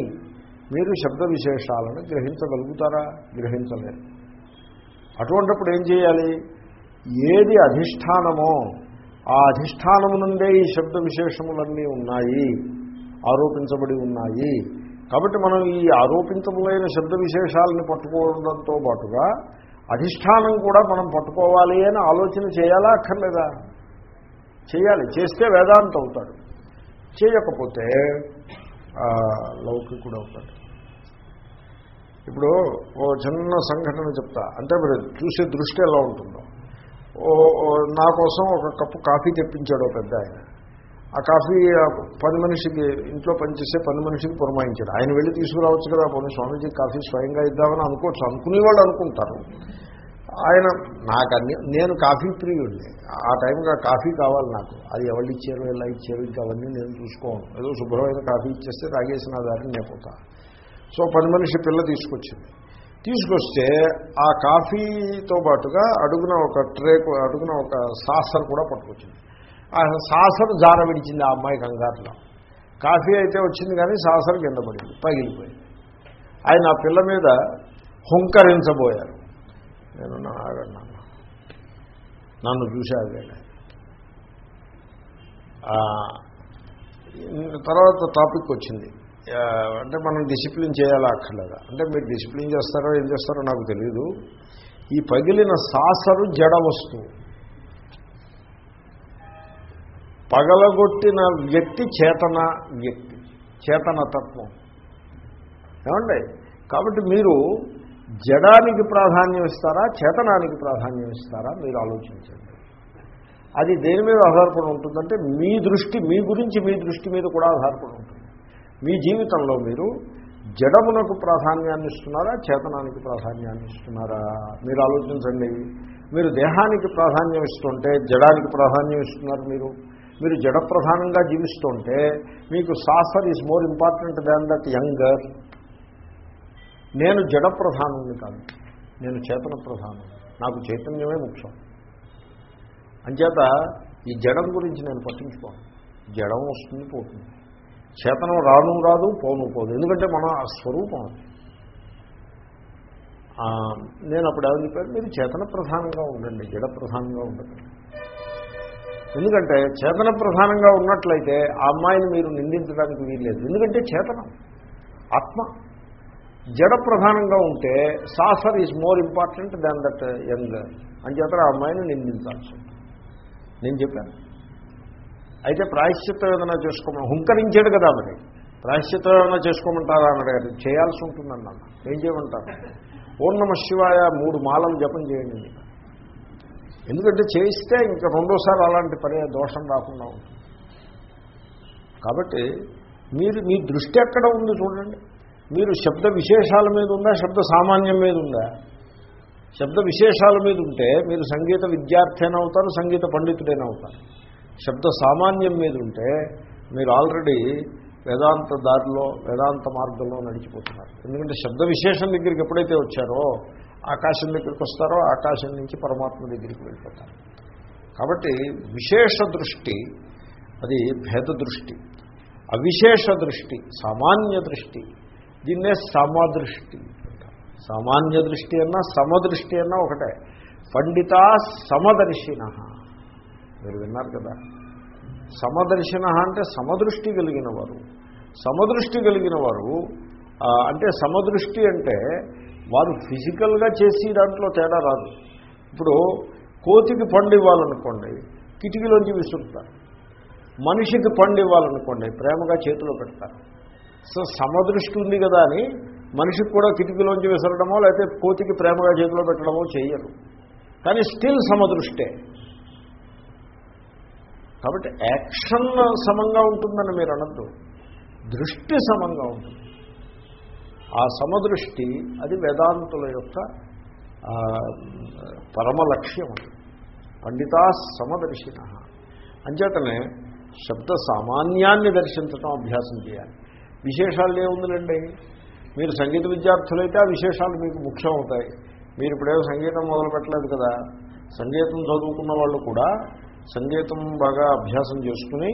S1: మీరు శబ్ద విశేషాలను గ్రహించగలుగుతారా? గ్రహించలేరు. అటువంటిప్పుడు ఏం చేయాలి? ఏది అధిష్టానమో ఆ అధిష్టానము నుండే ఈ శబ్ద విశేషములన్నీ ఉన్నాయి ఆరోపించబడి ఉన్నాయి. కాబట్టి మనం ఈ ఆరోపించములైన శబ్ద విశేషాలను పట్టుకోవడంతో పాటుగా అధిష్టానం కూడా మనం పట్టుకోవాలి అని ఆలోచన చేయాలా అక్కర్లేదా? చేయాలి. చేస్తే వేదాంత అవుతాడు. చేయకపోతే లౌకికుడు అవుతాడు. ఇప్పుడు ఓ చిన్న సంఘటన చెప్తా. అంటే మీరు చూసే దృష్టి ఎలా ఉంటుందో. ఓ నా కోసం ఒక కప్పు కాఫీ తెప్పించాడు పెద్ద ఆయన. ఆ కాఫీ పని మనిషికి ఇంట్లో పనిచేసే పని మనిషికి పురమాయించాడు. ఆయన వెళ్ళి తీసుకురావచ్చు కదా పోనీ స్వామీజీ కాఫీ స్వయంగా ఇద్దామని అనుకోవచ్చు. అనుకునేవాళ్ళు అనుకుంటారు. ఆయన నాకు అన్ని నేను కాఫీ ప్రియుడిని ఆ టైంకి కాఫీ కావాలి నాకు. అది ఎవరు ఇచ్చారు ఎలా ఇచ్చారు ఇంకా అవన్నీ నేను చూసుకోను. ఏదో శుభ్రమైన కాఫీ ఇచ్చేస్తే తాగేసిన దారిని నేపోతా సో పని మనిషి పిల్ల తీసుకొచ్చింది. తీసుకొస్తే ఆ కాఫీతో పాటుగా అడుగున ఒక ట్రే అడుగున ఒక సాసర్ కూడా పట్టుకొచ్చింది. సాసర్ జార విడిచింది ఆ అమ్మాయి కంగారులో. కాఫీ అయితే వచ్చింది కానీ సాసర్ కింద పడింది పగిలిపోయింది. ఆయన ఆ పిల్ల మీద హుంకరించబోయారు. నేను ఆగన్నా. నన్ను చూశాను తర్వాత టాపిక్ వచ్చింది. అంటే మనం డిసిప్లిన్ చేయాలా అక్కర్లేదా? అంటే మీరు డిసిప్లిన్ చేస్తారో ఏం చేస్తారో నాకు తెలియదు ఈ పగిలిన సాసరు జడ వస్తువు. పగలగొట్టిన వ్యక్తి చేతన వ్యక్తి చేతనతత్వం. ఏమండి? కాబట్టి మీరు జడానికి ప్రాధాన్యం ఇస్తారా చేతనానికి ప్రాధాన్యం ఇస్తారా? మీరు ఆలోచించండి. అది దేని మీద ఆధారపడి ఉంటుందంటే మీ దృష్టి మీ గురించి మీ దృష్టి మీద కూడా ఆధారపడి ఉంటుంది. మీ జీవితంలో మీరు జడమునకు ప్రాధాన్యాన్ని ఇస్తున్నారా చేతనానికి ప్రాధాన్యాన్ని ఇస్తున్నారా? మీరు ఆలోచించండి. మీరు దేహానికి ప్రాధాన్యం ఇస్తుంటే జడానికి ప్రాధాన్యం ఇస్తున్నారు మీరు. మీరు జడ ప్రధానంగా జీవిస్తుంటే మీకు saucer is more important than that younger నేను జడప్రధానుని కాదు. నేను చేతన ప్రధానం నాకు చైతన్యమే ముఖ్యం. అంచేత ఈ జడం గురించి నేను పట్టించుకోను. జడం వస్తుంది పోతుంది. చేతనం రాను రాదు పోను పోదు. ఎందుకంటే మన స్వరూపం నేను అప్పుడు ఏమని చెప్పాను మీరు చేతన ప్రధానంగా ఉండండి జడ ప్రధానంగా ఉండండి ఎందుకంటే చేతన ప్రధానంగా ఉన్నట్లయితే ఆ అమ్మాయిని మీరు నిందించడానికి వీల్లేదు. ఎందుకంటే చేతనం ఆత్మ. జడ ప్రధానంగా ఉంటే saucer is more important than that young. అని చేత ఆ అమ్మాయిని నిందించాల్సి నేను చెప్పాను. అయితే ప్రాయశ్చిత్తం ఏదైనా చేసుకోమని హుంకరించాడు కదా మరి. ప్రాయశ్చిత్తం ఏమైనా చేసుకోమంటారా? అని అడిగారు. చేయాల్సి ఉంటుందన్నాను. ఏం చేయమంటారు? పూర్ణమ శివాయ మూడు మాలలు జపం చేయండి. ఎందుకంటే చేయిస్తే ఇంకా రెండోసారి అలాంటి పని దోషం రాకుండా ఉంటుంది. కాబట్టి మీరు మీ దృష్టి ఎక్కడ ఉంది చూడండి. మీరు శబ్ద విశేషాల మీద ఉందా శబ్ద సామాన్యం మీద ఉందా? శబ్ద విశేషాల మీద ఉంటే మీరు సంగీత విద్యార్థి అయినా అవుతారు సంగీత పండితుడైనా అవుతారు. శబ్ద సామాన్యం మీద ఉంటే మీరు ఆల్రెడీ వేదాంత దారిలో వేదాంత మార్గంలో నడిచిపోతున్నారు. ఎందుకంటే శబ్ద విశేషం దగ్గరికి ఎప్పుడైతే వచ్చారో ఆకాశం దగ్గరికి వస్తారో ఆకాశం నుంచి పరమాత్మ దగ్గరికి వెళ్ళిపోతారు. కాబట్టి విశేష దృష్టి అది భేద దృష్టి అవిశేష దృష్టి సామాన్య దృష్టి దీన్నే సమదృష్టి సామాన్య దృష్టి అన్నా సమదృష్టి అన్నా ఒకటే. పండిత సమదర్శిన. మీరు విన్నారు కదా? సమదర్శిన అంటే సమదృష్టి కలిగిన వారు. సమదృష్టి కలిగిన వారు అంటే సమదృష్టి అంటే వారు ఫిజికల్గా చేసి దాంట్లో తేడా రాదు. ఇప్పుడు కోతికి పండు ఇవ్వాలనుకోండి కిటికీలోంచి విసురుతారు. మనిషికి పండు ఇవ్వాలనుకోండి ప్రేమగా చేతిలో పెడతారు. సో సమదృష్టి ఉంది కదా అని మనిషికి కూడా కిటికీలోంచి విసరడమో లేకపోతే కోతికి ప్రేమగా చేతిలో పెట్టడమో చేయరు. కానీ స్టిల్ సమదృష్టే. కాబట్టి యాక్షన్ సమంగా ఉంటుందని మీరు అనద్దు. దృష్టి సమంగా ఉంటుంది. ఆ సమదృష్టి అది వేదాంతుల యొక్క పరమ లక్ష్యం పండితా సమదర్శిన. అంచేతనే శబ్ద సామాన్యాన్ని దర్శించడం అభ్యాసం చేయాలి. విశేషాలు ఏముందిలేండి? మీరు సంగీత విద్యార్థులైతే ఆ విశేషాలు మీకు ముఖ్యం అవుతాయి మీరు ఇప్పుడేమో సంగీతం మొదలు పెట్టలేదు కదా. సంగీతం చదువుకున్న వాళ్ళు కూడా సంగీతం బాగా అభ్యాసం చేసుకుని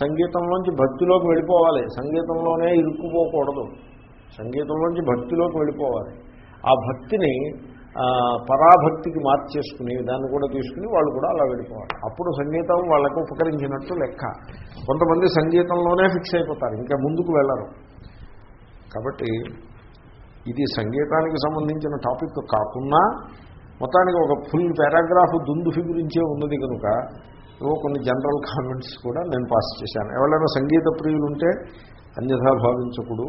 S1: సంగీతంలోంచి భక్తిలోకి వెళ్ళిపోవాలి. సంగీతంలోనే ఇరుక్కుపోకూడదు. సంగీతంలోంచి భక్తిలోకి వెళ్ళిపోవాలి. ఆ భక్తిని పరాభక్తికి మార్చేసుకుని దాన్ని కూడా తీసుకుని వాళ్ళు కూడా అలా వెళ్ళిపోవాలి. అప్పుడు సంగీతం వాళ్ళకు ఉపకరించినట్టు లెక్క. కొంతమంది సంగీతంలోనే ఫిక్స్ అయిపోతారు ఇంకా ముందుకు వెళ్ళరు. కాబట్టి ఇది సంగీతానికి సంబంధించిన టాపిక్ కాకుండా మొత్తానికి ఒక ఫుల్ పారాగ్రాఫ్ దుందుఫి గురించే ఉన్నది కనుక ఏవో కొన్ని జనరల్ కామెంట్స్ కూడా నేను పాస్ చేశాను. ఎవరైనా సంగీత ప్రియులుంటే అన్యథా భావించకూడదు.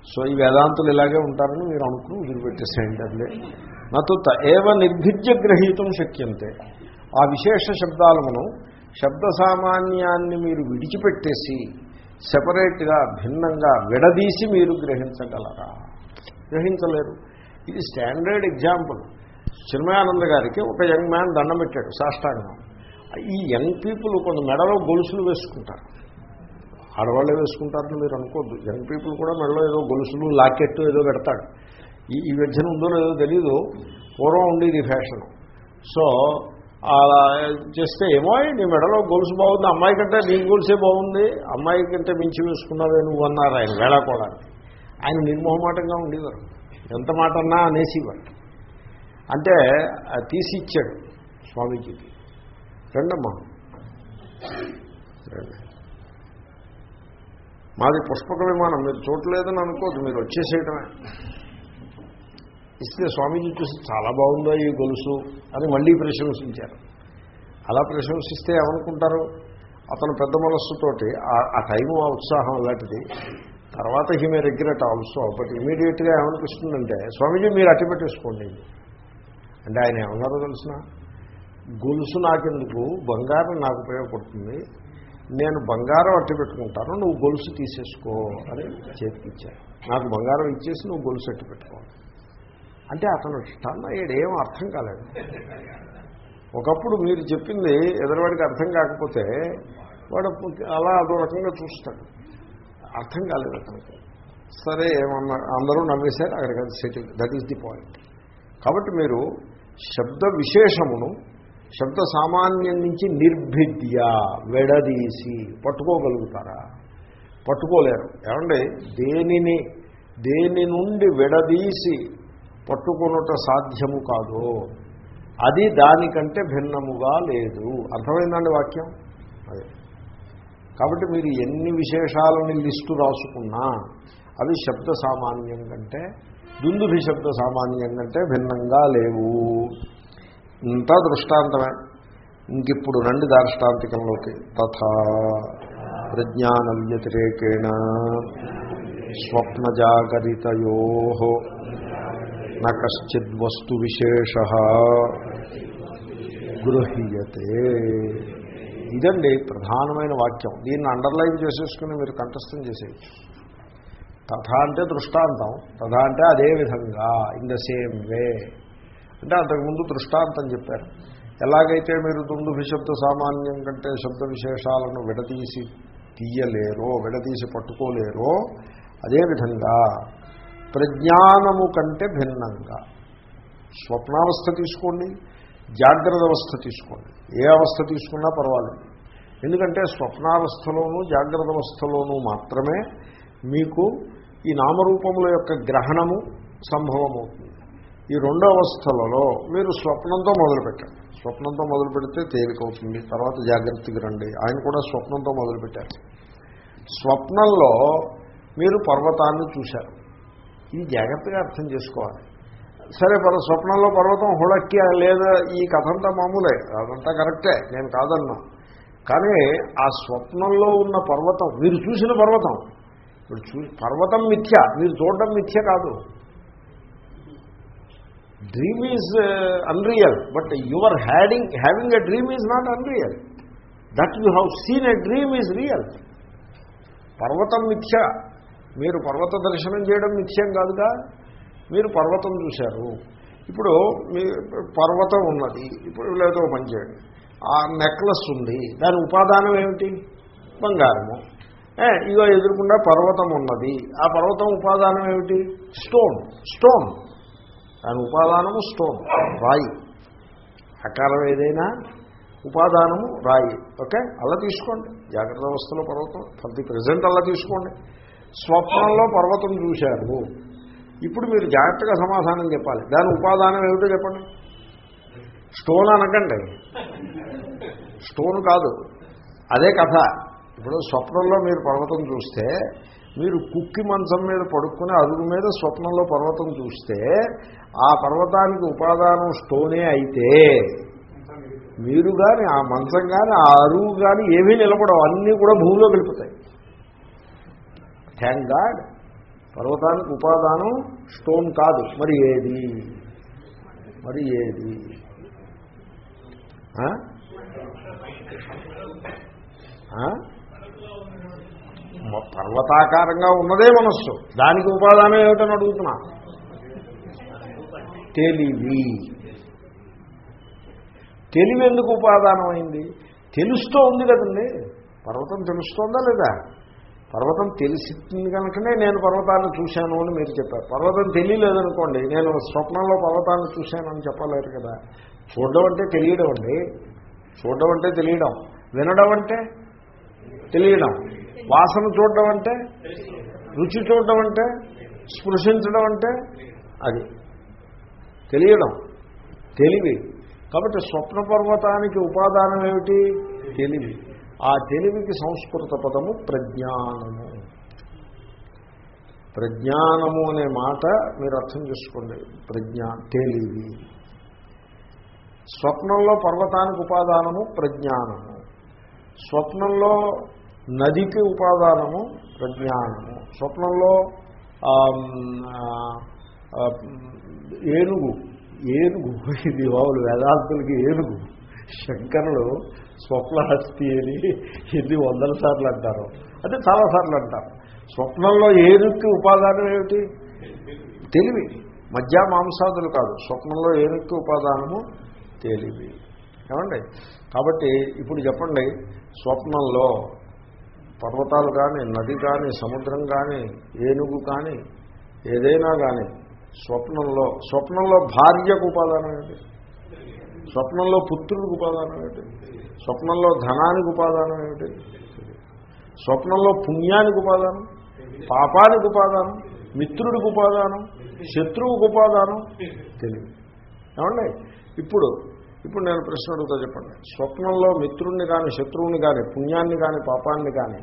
S1: సో ఈ వేదాంతులు ఇలాగే ఉంటారని మీరు అనుకుని వదిలిపెట్టేసేయండి అట్లే. నాతో ఏవ నిర్భిద్య గ్రహీతం శక్యంతే. ఆ విశేష శబ్దాలను శబ్ద సామాన్యాన్ని మీరు విడిచిపెట్టేసి సెపరేట్గా భిన్నంగా విడదీసి మీరు గ్రహించగలరా? గ్రహించలేరు. ఇది స్టాండర్డ్ ఎగ్జాంపుల్. చిన్మయానంద గారికి ఒక యంగ్ మ్యాన్ దండం పెట్టాడు సాష్టాంగం. ఈ యంగ్ పీపుల్ కొంత మెడలో గొలుసులు వేసుకుంటారు. ఆడవాళ్ళే వేసుకుంటారని మీరు అనుకోద్దు. యంగ్ పీపుల్ కూడా మెడలో ఏదో గొలుసులు లాకెట్ ఏదో పెడతాడు ఈ ఈ మధ్యన ఉందో లేదో తెలీదు. పూర్వం ఉండేది ఫ్యాషన్. సో అలా చేస్తే ఏమో నీ మెడలో గొలుసు బాగుంది అమ్మాయి కంటే నీ గొలుసే బాగుంది అమ్మాయి కంటే మించి వేసుకున్నావే నువ్వు అన్నారు ఆయన వేళాకోవడానికి ఆయన నిర్మోహమాటంగా ఉండేవారు. ఎంత మాట అన్నా అనేసేవారు. అంటే అది తీసి ఇచ్చాడు స్వామీజీకి. రండమ్మా. రండి. మాది పుష్పక విమానం మీరు చూడలేదని అనుకోవద్దు మీరు వచ్చేసేయటమే. ఇస్తే స్వామీజీ చూసి చాలా బాగుందో ఈ గొలుసు? అని మళ్ళీ ప్రశంసించారు. అలా ప్రశంసిస్తే ఏమనుకుంటారు? అతను పెద్ద మనస్సుతోటి ఆ- ఆ టైము ఆ ఉత్సాహం అలాంటిది. తర్వాత he may regret also but ఇమీడియట్గా ఏమనిపిస్తుందంటే స్వామీజీ మీరు అట్టి పెట్టేసుకోండి అంటే ఆయన ఏమన్నారో తెలిసిన? గొలుసు నాకెందుకు? బంగారం నాకు ఉపయోగపడుతుంది. నేను బంగారం అట్టి పెట్టుకుంటాను నువ్వు గొలుసు తీసేసుకో అని చేతికిచ్చాను నాకు బంగారం ఇచ్చేసి నువ్వు గొలుసు అట్టి పెట్టుకో అంటే అతను స్టన్ అయ్యాడు ఏం అర్థం కాలేదు. ఒకప్పుడు మీరు చెప్పింది ఎదరవాడికి అర్థం కాకపోతే వాడు అలా అదో రకంగా చూస్తాడు. అర్థం కాలేదు అతనికి. సరే ఏమన్నా అందరూ నవ్వేశారు అక్కడికి settle that is the point కాబట్టి మీరు శబ్ద విశేషమును శబ్ద సామాన్యం నుంచి నిర్భిద్య వెడదీసి పట్టుకోగలుగుతారా? పట్టుకోలేరు. ఏమండి? దేనిని దేని నుండి విడదీసి పట్టుకొనుట సాధ్యము కాదు అది దానికంటే భిన్నముగా లేదు. అర్థమైందండి వాక్యం? అదే. కాబట్టి మీరు ఎన్ని విశేషాలని లిస్టు రాసుకున్నా అవి శబ్ద సామాన్యం కంటే దుందుభి శబ్ద సామాన్యం కంటే భిన్నంగా లేవు. ఇంత దృష్టాంతమే. ఇంకిప్పుడు రండి దార్ష్టాంతికంలోకి తథా ప్రజ్ఞాన వ్యతిరేకేణ స్వప్నజాగరితయో నశ్చిద్ వస్తు విశేష గృహీయతే. ఇదండి ప్రధానమైన వాక్యం. దీన్ని అండర్లైన్ చేసేసుకుని మీరు కంఠస్థం చేసేయచ్చు. తథా అంటే దృష్టాంతం. తథా అంటే అదే విధంగా. In the same way. అంటే అంతకుముందు దృష్టాంతం చెప్పారు. ఎలాగైతే మీరు తుండు విశబ్ద సామాన్యం కంటే శబ్ద విశేషాలను విడదీసి తీయలేరో విడదీసి పట్టుకోలేరో అదేవిధంగా ప్రజ్ఞానము కంటే భిన్నంగా స్వప్నావస్థ తీసుకోండి జాగ్రత్త అవస్థ తీసుకోండి. ఏ అవస్థ తీసుకున్నా పర్వాలేదు. ఎందుకంటే స్వప్నావస్థలోనూ జాగ్రత్త అవస్థలోనూ మాత్రమే మీకు ఈ నామరూపముల యొక్క గ్రహణము సంభవమవుతుంది. ఈ రెండో అవస్థలలో మీరు స్వప్నంతో మొదలుపెట్టండి స్వప్నంతో మొదలు పెడితే తేలికవుతుంది. తర్వాత జాగ్రత్తకి రండి. ఆయన కూడా స్వప్నంతో మొదలుపెట్టారు స్వప్నంలో మీరు పర్వతాన్ని చూశారు. ఇది జాగ్రత్తగా అర్థం చేసుకోవాలి. సరే పర్ స్వప్నంలో పర్వతం హుళక్కి లేదా ఈ కథంతా మామూలే. అదంతా కరెక్టే. నేను కాదన్నా. కానీ ఆ స్వప్నంలో ఉన్న పర్వతం మీరు చూసిన పర్వతం. ఇప్పుడు చూ పర్వతం మిథ్య. మీరు చూడడం మిథ్య కాదు. Dream is unreal but your having having a dream is not unreal that you have seen a dream is real పర్వతం మిథ్య. మీరు పర్వత దర్శనం చేయడం మిథ్యం కాదుగా? మీరు పర్వతం చూశారు. ఇప్పుడు మీ పర్వతం ఉన్నది. ఇప్పుడు లేదో పనిచేయండి ఆ నెక్లెస్ ఉంది. దాని ఉపాదానం ఏమిటి? బంగారము. ఏ, ఇగో ఎదురుకుండా పర్వతం ఉన్నది. ఆ పర్వతం ఉపాదానం ఏమిటి? స్టోన్. స్టోన్. దాని ఉపాదానము స్టోన్ రాయి. అకారం ఏదైనా ఉపాదానము రాయి. ఓకే? అలా తీసుకోండి. జాగ్రత్త అవస్థలో పర్వతం. ఫర్ ది ప్రజెంట్ అలా తీసుకోండి. స్వప్నంలో పర్వతం చూశారు. ఇప్పుడు మీరు జాగ్రత్తగా సమాధానం చెప్పాలి. దాని ఉపాదానం ఏమిటో చెప్పండి. స్టోన్ అనకండి. స్టోన్ కాదు. అదే కథ. ఇప్పుడు స్వప్నంలో మీరు పర్వతం చూస్తే మీరు కుక్కి మంచం మీద పడుకుని అదుగు మీద స్వప్నంలో పర్వతం చూస్తే ఆ పర్వతానికి ఉపాదానం స్టోనే అయితే మీరు కానీ ఆ మంచం కానీ ఆ అరువు కానీ ఏమీ నిలబడవు. అన్నీ కూడా భూమిలో వెళ్ళిపోతాయి థ్యాంక్ గాడ్ పర్వతానికి ఉపాదానం స్టోన్ కాదు. మరి ఏది? మరి ఏది? ఆ? పర్వతాకారంగా ఉన్నదే మనస్సు. దానికి ఉపాదానం ఏమిటని అడుగుతున్నా? తెలివి. తెలివి ఎందుకు ఉపాదానం అయింది? తెలుస్తూ ఉంది కదండి. పర్వతం తెలుస్తోందా లేదా? పర్వతం తెలిసింది కనుకనే నేను పర్వతాన్ని చూశాను అని మీరు చెప్పారు. పర్వతం తెలియలేదనుకోండి నేను స్వప్నంలో పర్వతాన్ని చూశానని చెప్పలేరు కదా. చూడడం అంటే తెలియడం అండి. చూడడం అంటే తెలియడం. వినడం అంటే తెలియడం. వాసన చూడడం అంటే? రుచి చూడడం అంటే? స్పృశించడం అంటే? అది. తెలియడం. తెలివి. కాబట్టి స్వప్న పర్వతానికి ఉపాదానం ఏమిటి? తెలివి. ఆ తెలివికి సంస్కృత పదము ప్రజ్ఞానము. ప్రజ్ఞానము అనే మాట మీరు అర్థం చేసుకోండి. ప్రజ్ఞా తెలివి. స్వప్నంలో పర్వతానికి ఉపాదానము ప్రజ్ఞానము. స్వప్నంలో నదికి ఉపాదానము ప్రజ్ఞానము. స్వప్నంలో ఏనుగు ఏనుగు ఇది వాళ్ళు వేదాంతులకి ఏనుగు. శంకరులు స్వప్నహస్తి అని ఇది వందల సార్లు అంటారు. అంటే చాలాసార్లు అంటారు. స్వప్నంలో ఏనుక్కి ఉపాదానం ఏమిటి? తెలివి. మధ్య మాంసాదులు కాదు. స్వప్నంలో ఏనుక్కి ఉపాదానము తెలివి. ఏమండి? కాబట్టి ఇప్పుడు చెప్పండి స్వప్నంలో పర్వతాలు కానీ నది కానీ సముద్రం కానీ ఏనుగు కానీ ఏదైనా కానీ స్వప్నంలో స్వప్నంలో భార్యకు ఉపాదానం ఏంటి? స్వప్నంలో పుత్రుడికి ఉపాదానం ఏంటి? స్వప్నంలో ధనానికి ఉపాదానం ఏమిటి స్వప్నంలో పుణ్యానికి ఉపాదానం? పాపానికి ఉపాదానం? మిత్రుడికి ఉపాదానం? శత్రువుకు ఉపాదానం? తెలివి ఏమండి? ఇప్పుడు ఇప్పుడు నేను ప్రశ్న అడుగుతా చెప్పండి. స్వప్నంలో మిత్రుణ్ణి కానీ శత్రువుని కానీ పుణ్యాన్ని కానీ పాపాన్ని కానీ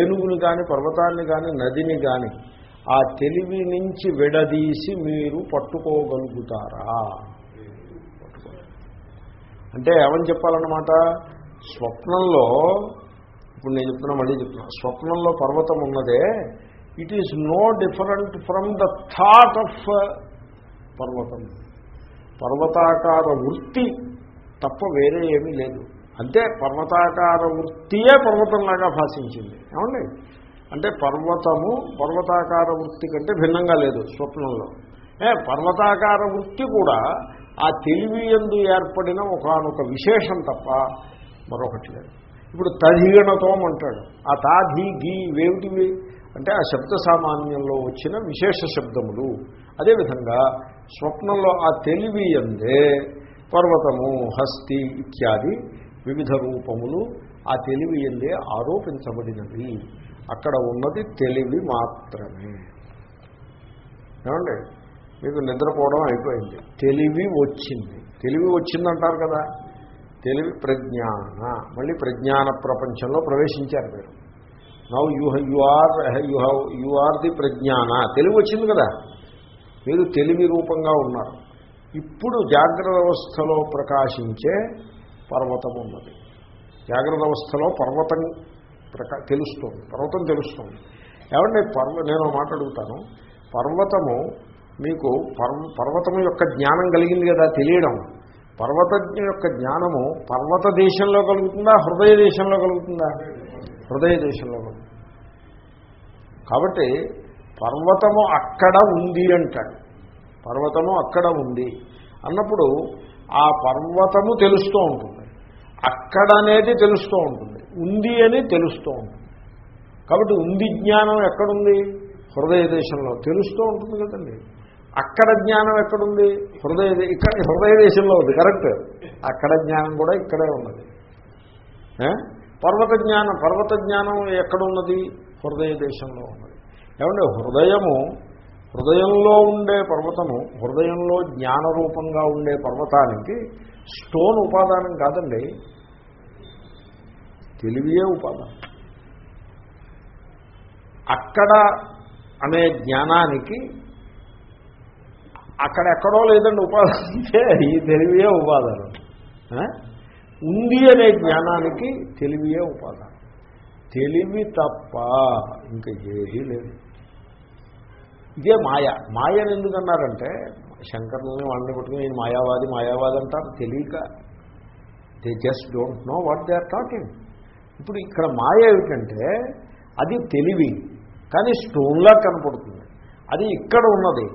S1: ఏనుగుని కానీ పర్వతాన్ని కానీ నదిని కానీ ఆ తెలివి నుంచి విడదీసి మీరు పట్టుకోగలుగుతారా? అంటే ఏమని చెప్పాలన్నమాట? స్వప్నంలో ఇప్పుడు నేను చెప్తున్నా మళ్ళీ చెప్తున్నా. స్వప్నంలో పర్వతం ఉన్నదే. It is no different from the thought of పర్వతం. పర్వతాకార వృత్తి తప్ప వేరే ఏమీ లేదు. అంతే పర్వతాకార వృత్తియే పర్వతంలాగా భాషించింది. ఏమండి? అంటే పర్వతము పర్వతాకార వృత్తి కంటే భిన్నంగా లేదు స్వప్నంలో. ఏ పర్వతాకార వృత్తి కూడా ఆ తెలివి ఎందు ఏర్పడిన ఒకనొక విశేషం తప్ప మరొకటి లేదు. ఇప్పుడు తధిగణతం అంటాడు. ఆ తాధి గీ ఇవేమిటివి? అంటే ఆ శబ్ద సామాన్యంలో వచ్చిన విశేష శబ్దములు. అదేవిధంగా స్వప్నంలో ఆ తెలివి ఎందే పర్వతము హస్తి ఇత్యాది వివిధ రూపములు ఆ తెలివి ఎందే ఆరోపించబడినవి. అక్కడ ఉన్నది తెలివి మాత్రమే. ఏమండి? మీకు నిద్రపోవడం అయిపోయింది. తెలివి వచ్చింది. తెలివి వచ్చిందంటారు కదా. తెలివి ప్రజ్ఞాన. మళ్ళీ ప్రజ్ఞాన ప్రపంచంలో ప్రవేశించారు మీరు. Now you you are you have you are the ప్రజ్ఞాన. తెలివి వచ్చింది కదా. మీరు తెలివి రూపంగా ఉన్నారు. ఇప్పుడు జాగ్రత్త అవస్థలో ప్రకాశించే పర్వతం ఉన్నది. జాగ్రత్త అవస్థలో పర్వతం ప్రకా తెలుస్తుంది. పర్వతం తెలుస్తుంది. ఏమంటే పర్వ నేను మాట అడుగుతాను. పర్వతము మీకు పర్వ పర్వతం యొక్క జ్ఞానం కలిగింది కదా తెలియడం. పర్వతజ్ఞ యొక్క జ్ఞానము పర్వత దేశంలో కలుగుతుందా హృదయ దేశంలో కలుగుతుందా? హృదయ దేశంలో కలుగుతుంది. కాబట్టి పర్వతము అక్కడ ఉంది అంటాడు. పర్వతము అక్కడ ఉంది. అన్నప్పుడు ఆ పర్వతము తెలుస్తూ ఉంటుంది. అక్కడ అనేది తెలుస్తూ ఉంటుంది. ఉంది అని తెలుస్తూ ఉంటుంది. కాబట్టి ఉంది జ్ఞానం ఎక్కడుంది? హృదయ దేశంలో తెలుస్తూ ఉంటుంది కదండి. అక్కడ జ్ఞానం ఎక్కడుంది? హృదయ ఇక్కడ హృదయ దేశంలో ఉంది కరెక్ట్. అక్కడ జ్ఞానం కూడా ఇక్కడే ఉన్నది. పర్వత జ్ఞానం పర్వత జ్ఞానం ఎక్కడున్నది హృదయ దేశంలో ఉన్నది. ఏమంటే హృదయము హృదయంలో ఉండే పర్వతము హృదయంలో జ్ఞానరూపంగా ఉండే పర్వతానికి స్టోన్ ఉపాదానం కాదండి. తెలివియే ఉపాదానం. అక్కడ అనే జ్ఞానానికి అక్కడెక్కడో లేదండి ఉపాదానం ఈ తెలివియే ఉపాదానం. ఉంది అనే జ్ఞానానికి తెలివియే ఉపాదానం. తెలివి తప్ప ఇంకా ఏదీ లేదు. ఇదే మాయ. మాయని ఎందుకన్నారంటే శంకరుల్ని వాళ్ళని పట్టుకుని నేను మాయావాది మాయావాది అంటారు తెలియక they just don't know what they are talking ఇప్పుడు ఇక్కడ మాయ ఏమిటంటే అది తెలివి కానీ స్టోన్లా కనపడుతుంది. అది ఇక్కడ ఉన్నది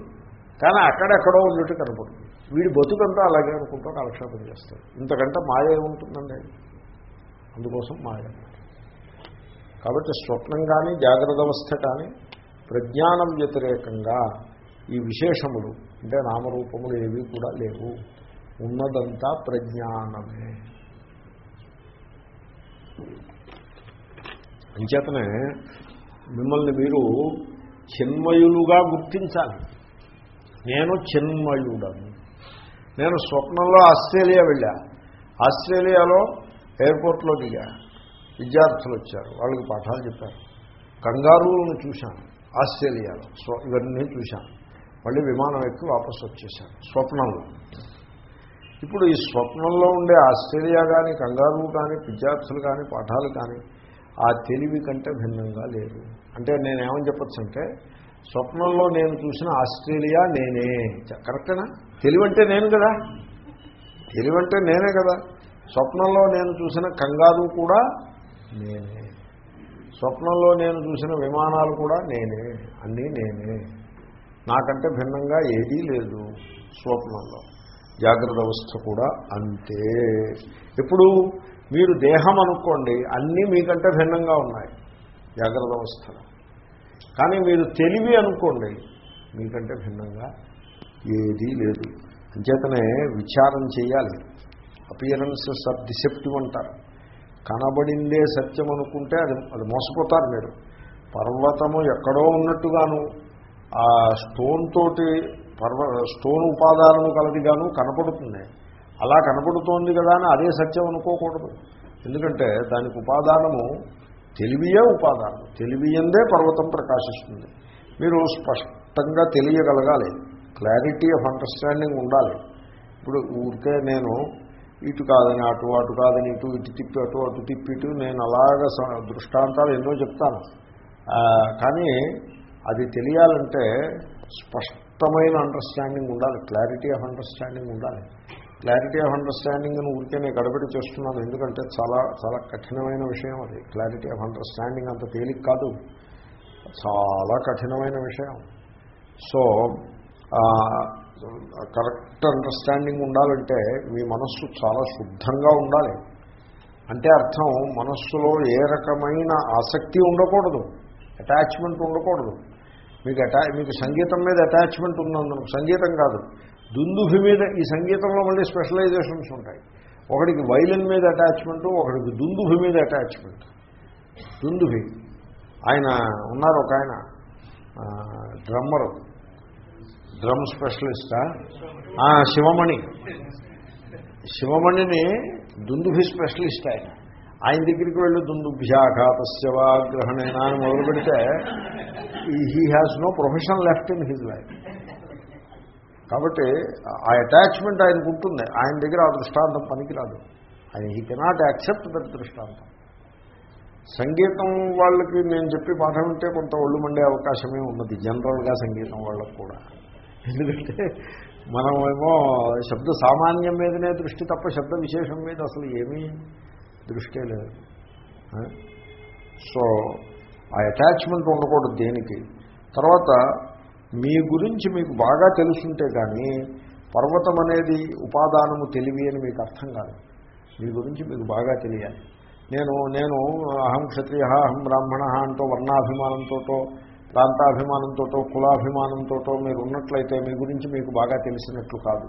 S1: కానీ అక్కడెక్కడో ఉన్నట్టు కనపడుతుంది. వీడి బతుకంతా అలాగే అనుకుంటూ కాలక్షేపం చేస్తాడు. ఇంతకంటే మాయ ఏముంటుందండి? అందుకోసం మాయ. కాబట్టి స్వప్నం కానీ జాగ్రత్త అవస్థ కానీ ప్రజ్ఞానం వ్యతిరేకంగా ఈ విశేషములు అంటే నామరూపములు ఏవి కూడా లేవు. ఉన్నదంతా ప్రజ్ఞానమే. అంచేతనే మిమ్మల్ని మీరు చిన్మయులుగా గుర్తించాలి. నేను చిన్మయుడను. నేను స్వప్నంలో ఆస్ట్రేలియా వెళ్ళా. ఆస్ట్రేలియాలో ఎయిర్పోర్ట్లో దిగా. విద్యార్థులు వచ్చారు వాళ్ళకి పాఠాలు చెప్పారు. కంగారులను చూశాను. ఆస్ట్రేలియాలో సో ఇవన్నీ చూశాను. మళ్ళీ విమానం ఎక్కి వాపసు వచ్చేసాను స్వప్నంలో. ఇప్పుడు ఈ స్వప్నంలో ఉండే ఆస్ట్రేలియా కానీ కంగారు కానీ విద్యార్థులు కానీ పాఠాలు కానీ ఆ తెలివి కంటే భిన్నంగా లేదు. అంటే నేనేమని చెప్పచ్చు స్వప్నంలో నేను చూసిన ఆస్ట్రేలియా నేనే. కరెక్టేనా? తెలివంటే నేను కదా. తెలివంటే నేనే కదా. స్వప్నంలో నేను చూసిన కంగారు కూడా నేనే. స్వప్నంలో నేను చూసిన విమానాలు కూడా నేనే అన్నీ నేనే. నాకంటే భిన్నంగా ఏదీ లేదు స్వప్నంలో. జాగ్రత్త అవస్థ కూడా అంతే. ఇప్పుడు మీరు దేహం అనుకోండి అన్నీ మీకంటే భిన్నంగా ఉన్నాయి జాగ్రత్త అవస్థలో. కానీ మీరు తెలివి అనుకోండి మీకంటే భిన్నంగా ఏదీ లేదు. అంచేతనే విచారం చేయాలి. అపియరెన్సెస్ ఆఫ్ డిసెప్టివ్ అంటారు. కనబడిందే సత్యం అనుకుంటే అది అది మోసపోతారు మీరు. పర్వతము ఎక్కడో ఉన్నట్టుగాను ఆ స్టోన్ తోటి పర్వ స్టోన్ ఉపాదానము కలదిగాను కనపడుతుంది. అలా కనపడుతోంది కదా అని అదే సత్యం అనుకోకూడదు. ఎందుకంటే దానికి ఉపాదానము తెలివియే ఉపాదానం. తెలివియందే పర్వతం ప్రకాశిస్తుంది. మీరు స్పష్టంగా తెలియగలగాలి. క్లారిటీ ఆఫ్ అండర్స్టాండింగ్ ఉండాలి. ఇప్పుడు ఊరికే నేను ఇటు కాదని అటు అటు కాదని ఇటు ఇటు తిప్పి అటు అటు తిప్పి ఇటు నేను అలాగ దృష్టాంతాలు ఎన్నో చెప్తాను. కానీ అది తెలియాలంటే స్పష్టమైన అండర్స్టాండింగ్ ఉండాలి. క్లారిటీ ఆఫ్ అండర్స్టాండింగ్ ఉండాలి. క్లారిటీ ఆఫ్ అండర్స్టాండింగ్ను అని ఊరికే నేను గడబడి చేస్తున్నాను. ఎందుకంటే చాలా చాలా కఠినమైన విషయం అది. క్లారిటీ ఆఫ్ అండర్స్టాండింగ్ అంత తేలిక కాదు. చాలా కఠినమైన విషయం. సో కరెక్ట్ అండర్స్టాండింగ్ ఉండాలంటే మీ మనస్సు చాలా శుద్ధంగా ఉండాలి. అంటే అర్థం మనస్సులో ఏ రకమైన ఆసక్తి ఉండకూడదు. అటాచ్మెంట్ ఉండకూడదు. మీకు అటా మీకు సంగీతం మీద అటాచ్మెంట్ ఉన్నందుకు సంగీతం కాదు. దుందుభి మీద ఈ సంగీతంలో మళ్ళీ స్పెషలైజేషన్స్ ఉంటాయి. ఒకడికి వైలిన్ మీద అటాచ్మెంట్ ఒకడికి దుందుభి మీద అటాచ్మెంట్. దుందుభి. ఆయన ఉన్నారు ఒక ఆయన డ్రమ్మరు. డ్రమ్ స్పెషలిస్టా? శివమణి. శివమణిని దుందుభి స్పెషలిస్ట్ ఆయన. ఆయన దగ్గరికి వెళ్ళి దుందుభ్యాఘాతస్యవా గ్రహణేనా అని మొదలు పెడితే he has no profession left in his life కాబట్టి ఆ అటాచ్మెంట్ ఆయనకు ఉంటుంది. ఆయన దగ్గర ఆ దృష్టాంతం పనికిరాదు. ఆయన హీ కెనాట్ యాక్సెప్ట్ దట్ దృష్టాంతం. సంగీతం వాళ్ళకి నేను చెప్పి పాఠం ఉంటే కొంత ఒళ్ళు మండే అవకాశమే ఉన్నది. జనరల్గా సంగీతం వాళ్ళకు కూడా. ఎందుకంటే మనమేమో శబ్ద సామాన్యం మీదనే దృష్టి తప్ప శబ్ద విశేషం మీద అసలు ఏమీ దృష్టే లేదు. సో ఆ అటాచ్మెంట్ ఉండకూడదు దేనికి? తర్వాత మీ గురించి మీకు బాగా తెలుసుంటే కానీ పర్వతం అనేది ఉపాదానము తెలివి అని మీకు అర్థం కాదు. మీ గురించి మీకు బాగా తెలియాలి. నేను నేను అహం క్షత్రియ అహం బ్రాహ్మణ అంటూ వర్ణాభిమానంతో ప్రాంతాభిమానంతోటో కులాభిమానంతోటో మీరు ఉన్నట్లయితే మీ గురించి మీకు బాగా తెలిసినట్లు కాదు.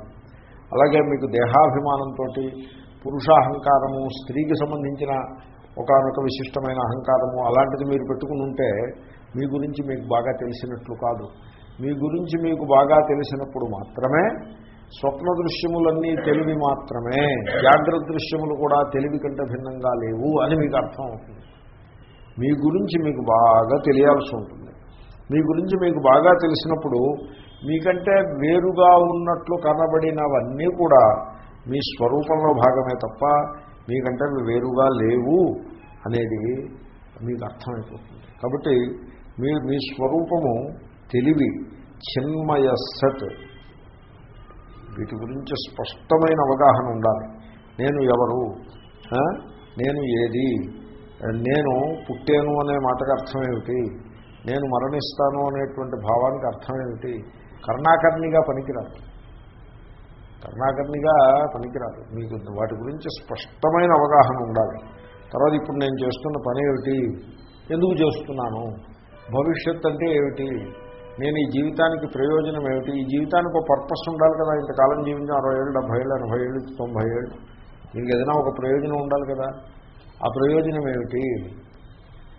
S1: అలాగే మీకు దేహాభిమానంతో పురుషాహంకారము స్త్రీకి సంబంధించిన ఒకనొక విశిష్టమైన అహంకారము అలాంటిది మీరు పెట్టుకుని ఉంటే మీ గురించి మీకు బాగా తెలిసినట్లు కాదు. మీ గురించి మీకు బాగా తెలిసినప్పుడు మాత్రమే స్వప్న దృశ్యములన్నీ తెలివి మాత్రమే. జాగ్రత్త దృశ్యములు కూడా తెలివి కంటే భిన్నంగా లేవు అని మీకు అర్థం అవుతుంది మీ గురించి మీకు బాగా తెలియాల్సి ఉంటుంది. మీ గురించి మీకు బాగా తెలిసినప్పుడు మీకంటే వేరుగా ఉన్నట్లు కనబడినవన్నీ కూడా మీ స్వరూపంలో భాగమే తప్ప మీకంటే వేరుగా లేవు అనేది మీకు అర్థమైపోతుంది. కాబట్టి మీ మీ స్వరూపము తెలివి చిన్మయ సత్. వీటి గురించి స్పష్టమైన అవగాహన ఉండాలి. నేను ఎవరు? నేను ఏది? నేను పుట్టాను అనే మాటకు అర్థం ఏమిటి? నేను మరణిస్తాను అనేటువంటి భావానికి అర్థం ఏమిటి? కర్ణాకర్ణిగా పనికిరాదు. కర్ణాకర్ణిగా పనికిరాదు. మీకు వాటి గురించి స్పష్టమైన అవగాహన ఉండాలి. తర్వాత ఇప్పుడు నేను చేస్తున్న పని ఏమిటి? ఎందుకు చేస్తున్నాను? భవిష్యత్ అంటే ఏమిటి? నేను ఈ జీవితానికి ప్రయోజనం ఏమిటి? ఈ జీవితానికి ఒక పర్పస్ ఉండాలి కదా? ఇంతకాలం జీవించిన అరవై ఏళ్ళు డెబ్బై ఏళ్ళు ఎనభై ఏళ్ళు తొంభై ఏళ్ళు. మీకు ఏదైనా ఒక ప్రయోజనం ఉండాలి కదా? ఆ ప్రయోజనం ఏమిటి?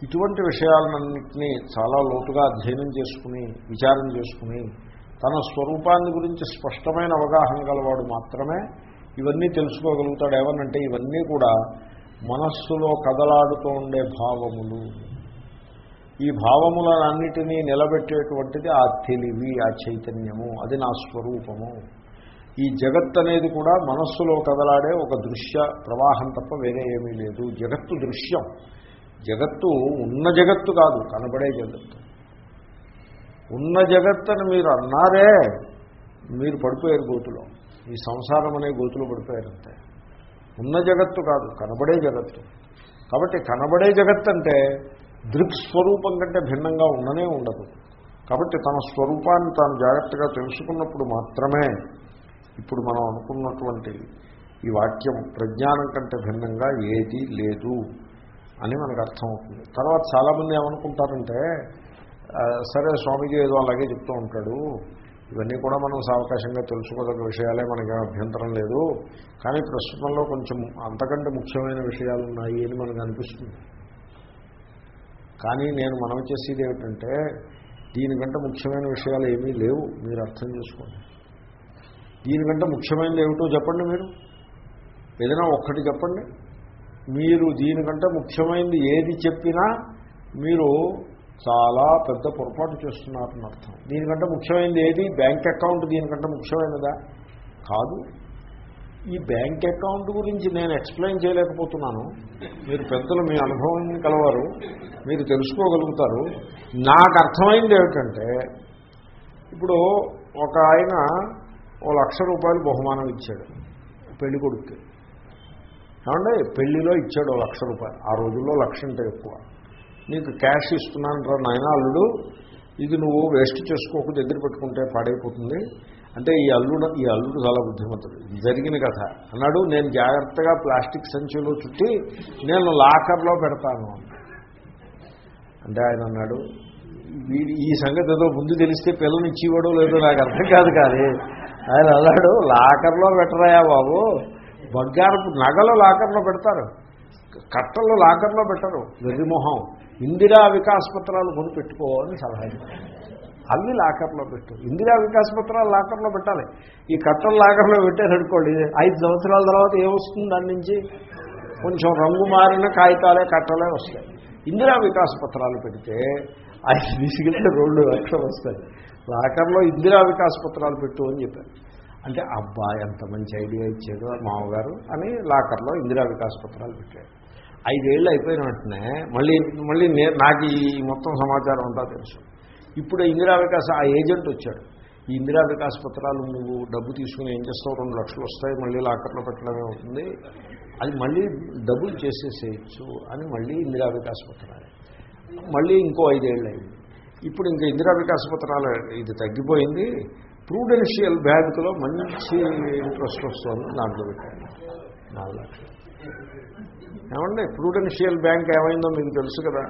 S1: ఇటువంటి విషయాలన్నింటినీ చాలా లోతుగా అధ్యయనం చేసుకుని విచారం చేసుకుని తన స్వరూపాన్ని గురించి స్పష్టమైన అవగాహన గలవాడు మాత్రమే ఇవన్నీ తెలుసుకోగలుగుతాడు. ఏమనంటే ఇవన్నీ కూడా మనస్సులో కదలాడుతూ ఉండే భావములు. ఈ భావములన్నిటినీ నిలబెట్టేటువంటిది ఆ తెలివి ఆ చైతన్యము అది నా స్వరూపము. ఈ జగత్ అనేది కూడా మనస్సులో కదలాడే ఒక దృశ్య ప్రవాహం తప్ప వేరే ఏమీ లేదు. జగత్తు దృశ్యం. జగత్తు ఉన్న జగత్తు కాదు కనబడే జగత్తు. ఉన్న జగత్తని మీరు అన్నారే మీరు పడిపోయారు గోతులో. ఈ సంసారం అనే గోతులో పడిపోయారంతే ఉన్న జగత్తు కాదు కనబడే జగత్తు. కాబట్టి కనబడే జగత్ అంటే దృక్స్వరూపం కంటే భిన్నంగా ఉండనే ఉండదు. కాబట్టి తన స్వరూపాన్ని తాను జాగ్రత్తగా తెలుసుకున్నప్పుడు మాత్రమే ఇప్పుడు మనం అనుకున్నటువంటి ఈ వాక్యం ప్రజ్ఞానం కంటే భిన్నంగా ఏది లేదు. అని మనకు అర్థమవుతుంది. తర్వాత చాలామంది ఏమనుకుంటారంటే సరే స్వామీజీ ఏదో అలాగే చెప్తూ ఉంటాడు. ఇవన్నీ కూడా మనం సావకాశంగా తెలుసుకోదగ్గ విషయాలే మనకి అభ్యంతరం లేదు. కానీ ప్రస్తుతంలో కొంచెం అంతకంటే ముఖ్యమైన విషయాలు ఉన్నాయి అని మనకు అనిపిస్తుంది. కానీ నేను మనం చేసేది ఏమిటంటే దీనికంటే ముఖ్యమైన విషయాలు ఏమీ లేవు. మీరు అర్థం చేసుకోండి. దీనికంటే ముఖ్యమైనది ఏమిటో చెప్పండి మీరు. ఏదైనా ఒక్కటి చెప్పండి. మీరు దీనికంటే ముఖ్యమైనది ఏది చెప్పినా మీరు చాలా పెద్ద పొరపాటు చేస్తున్నారని అర్థం. దీనికంటే ముఖ్యమైనది ఏది? బ్యాంక్ అకౌంట్ దీనికంటే ముఖ్యమైనదా? కాదు. ఈ బ్యాంక్ అకౌంట్ గురించి నేను ఎక్స్ప్లెయిన్ చేయలేకపోతున్నాను. మీరు పెద్దలు మీ అనుభవం కలవారు. మీరు తెలుసుకోగలుగుతారు. నాకు అర్థమైంది ఏమిటంటే ఇప్పుడు ఒక ఆయన ఓ లక్ష రూపాయలు బహుమానం ఇచ్చాడు పెళ్ళి కొడుక్కి. ఏమంటే పెళ్ళిలో ఇచ్చాడు లక్ష రూపాయలు. ఆ రోజుల్లో లక్ష అంటే ఎక్కువ. నీకు క్యాష్ ఇస్తున్నాను రా నాయన అల్లుడు. ఇది నువ్వు వేస్ట్ చేసుకోక దగ్గర పెట్టుకుంటే పాడైపోతుంది. అంటే ఈ అల్లుడు ఈ అల్లుడు చాలా బుద్ధిమంతుడు. ఇది జరిగిన కథ. అన్నాడు నేను జాగ్రత్తగా ప్లాస్టిక్ సంచిలో చుట్టి నేను లాకర్లో పెడతాను. అంటే ఆయన అన్నాడు వీడి ఈ సంగతి ఏదో ముందు తెలిస్తే పిల్లలు ఇచ్చేవాడో లేదో నాకు అర్థం కాదు కానీ ఆయన అన్నాడు లాకర్లో పెట్టరాయా బాబు. బంగారపు నగలు లాకర్లో పెడతారు. కట్టలు లాకర్లో పెట్టరు. వెర్రిమొహం ఇందిరా వికాస్ పత్రాలు కొని పెట్టుకోవాలని సలహా అవి లాకర్లో పెట్టు. ఇందిరా వికాస్ పత్రాలు లాకర్లో పెట్టాలి. ఈ కట్టలు లాకర్లో పెట్టారనుకోండి ఐదు సంవత్సరాల తర్వాత ఏమొస్తుంది దాని నుంచి? కొంచెం రంగు మారిన కాగితాలే కట్టలే వస్తాయి. ఇందిరా వికాస్ పత్రాలు పెడితే ఐదు తీసుకెళ్తే రెండు లక్షలు వస్తాయి. లాకర్లో ఇందిరా వికాస్ పత్రాలు పెట్టు అని చెప్పారు. అంటే అబ్బా ఎంత మంచి ఐడియా ఇచ్చాడు ఆ మామగారు అని లాకర్లో ఇందిరా వికాస్ పత్రాలు పెట్టాడు ఐదేళ్ళు అయిపోయిన వెంటనే మళ్ళీ మళ్ళీ నాకు ఈ మొత్తం సమాచారం అంతా తెలుసు. ఇప్పుడు ఇందిరా వికాస్ ఆ ఏజెంట్ వచ్చాడు. ఈ ఇందిరా వికాస్ పత్రాలు నువ్వు డబ్బు తీసుకుని ఏం చేస్తావు? రెండు లక్షలు వస్తాయి మళ్ళీ లాకర్లో పెట్టడమే అవుతుంది. అది మళ్ళీ డబ్బులు చేసేసేయచ్చు అని మళ్ళీ ఇందిరా వికాస్ పత్రాలు. మళ్ళీ ఇంకో ఐదేళ్ళు అయింది. ఇప్పుడు ఇంకా ఇందిరా వికాస్ పత్రాలు ఇది తగ్గిపోయింది. ప్రూడెన్షియల్ బ్యాంకులో మంచి ఇంట్రెస్ట్ వస్తుంది దాంట్లో పెట్టాను నాలుగు లక్షలు. ఏమండి? ప్రూడెన్షియల్ బ్యాంక్ ఏమైందో మీకు తెలుసు కదా.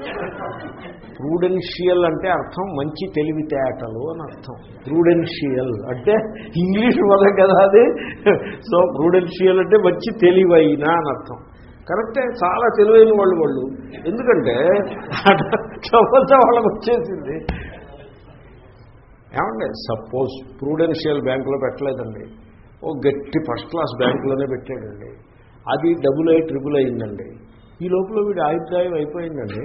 S1: ప్రూడెన్షియల్ అంటే అర్థం మంచి తెలివితేటలు అని అర్థం. ప్రూడెన్షియల్ అంటే ఇంగ్లీష్ పదం కదా అది. సో ప్రూడెన్షియల్ అంటే మంచి తెలివైన అని అర్థం. కరెక్టే చాలా తెలివైన వాళ్ళు వాళ్ళు. ఎందుకంటే చవచ్చ వాళ్ళకి వచ్చేసింది. ఏమండి సపోజ్ ప్రూడెన్షియల్ బ్యాంకులో పెట్టలేదండి. ఓ గట్టి ఫస్ట్ క్లాస్ బ్యాంకులోనే పెట్టాడండి. అది డబుల్ అయి ట్రిపుల్ అయిందండి. ఈ లోపల వీడి ఆయుర్దాయం అయిపోయిందండి.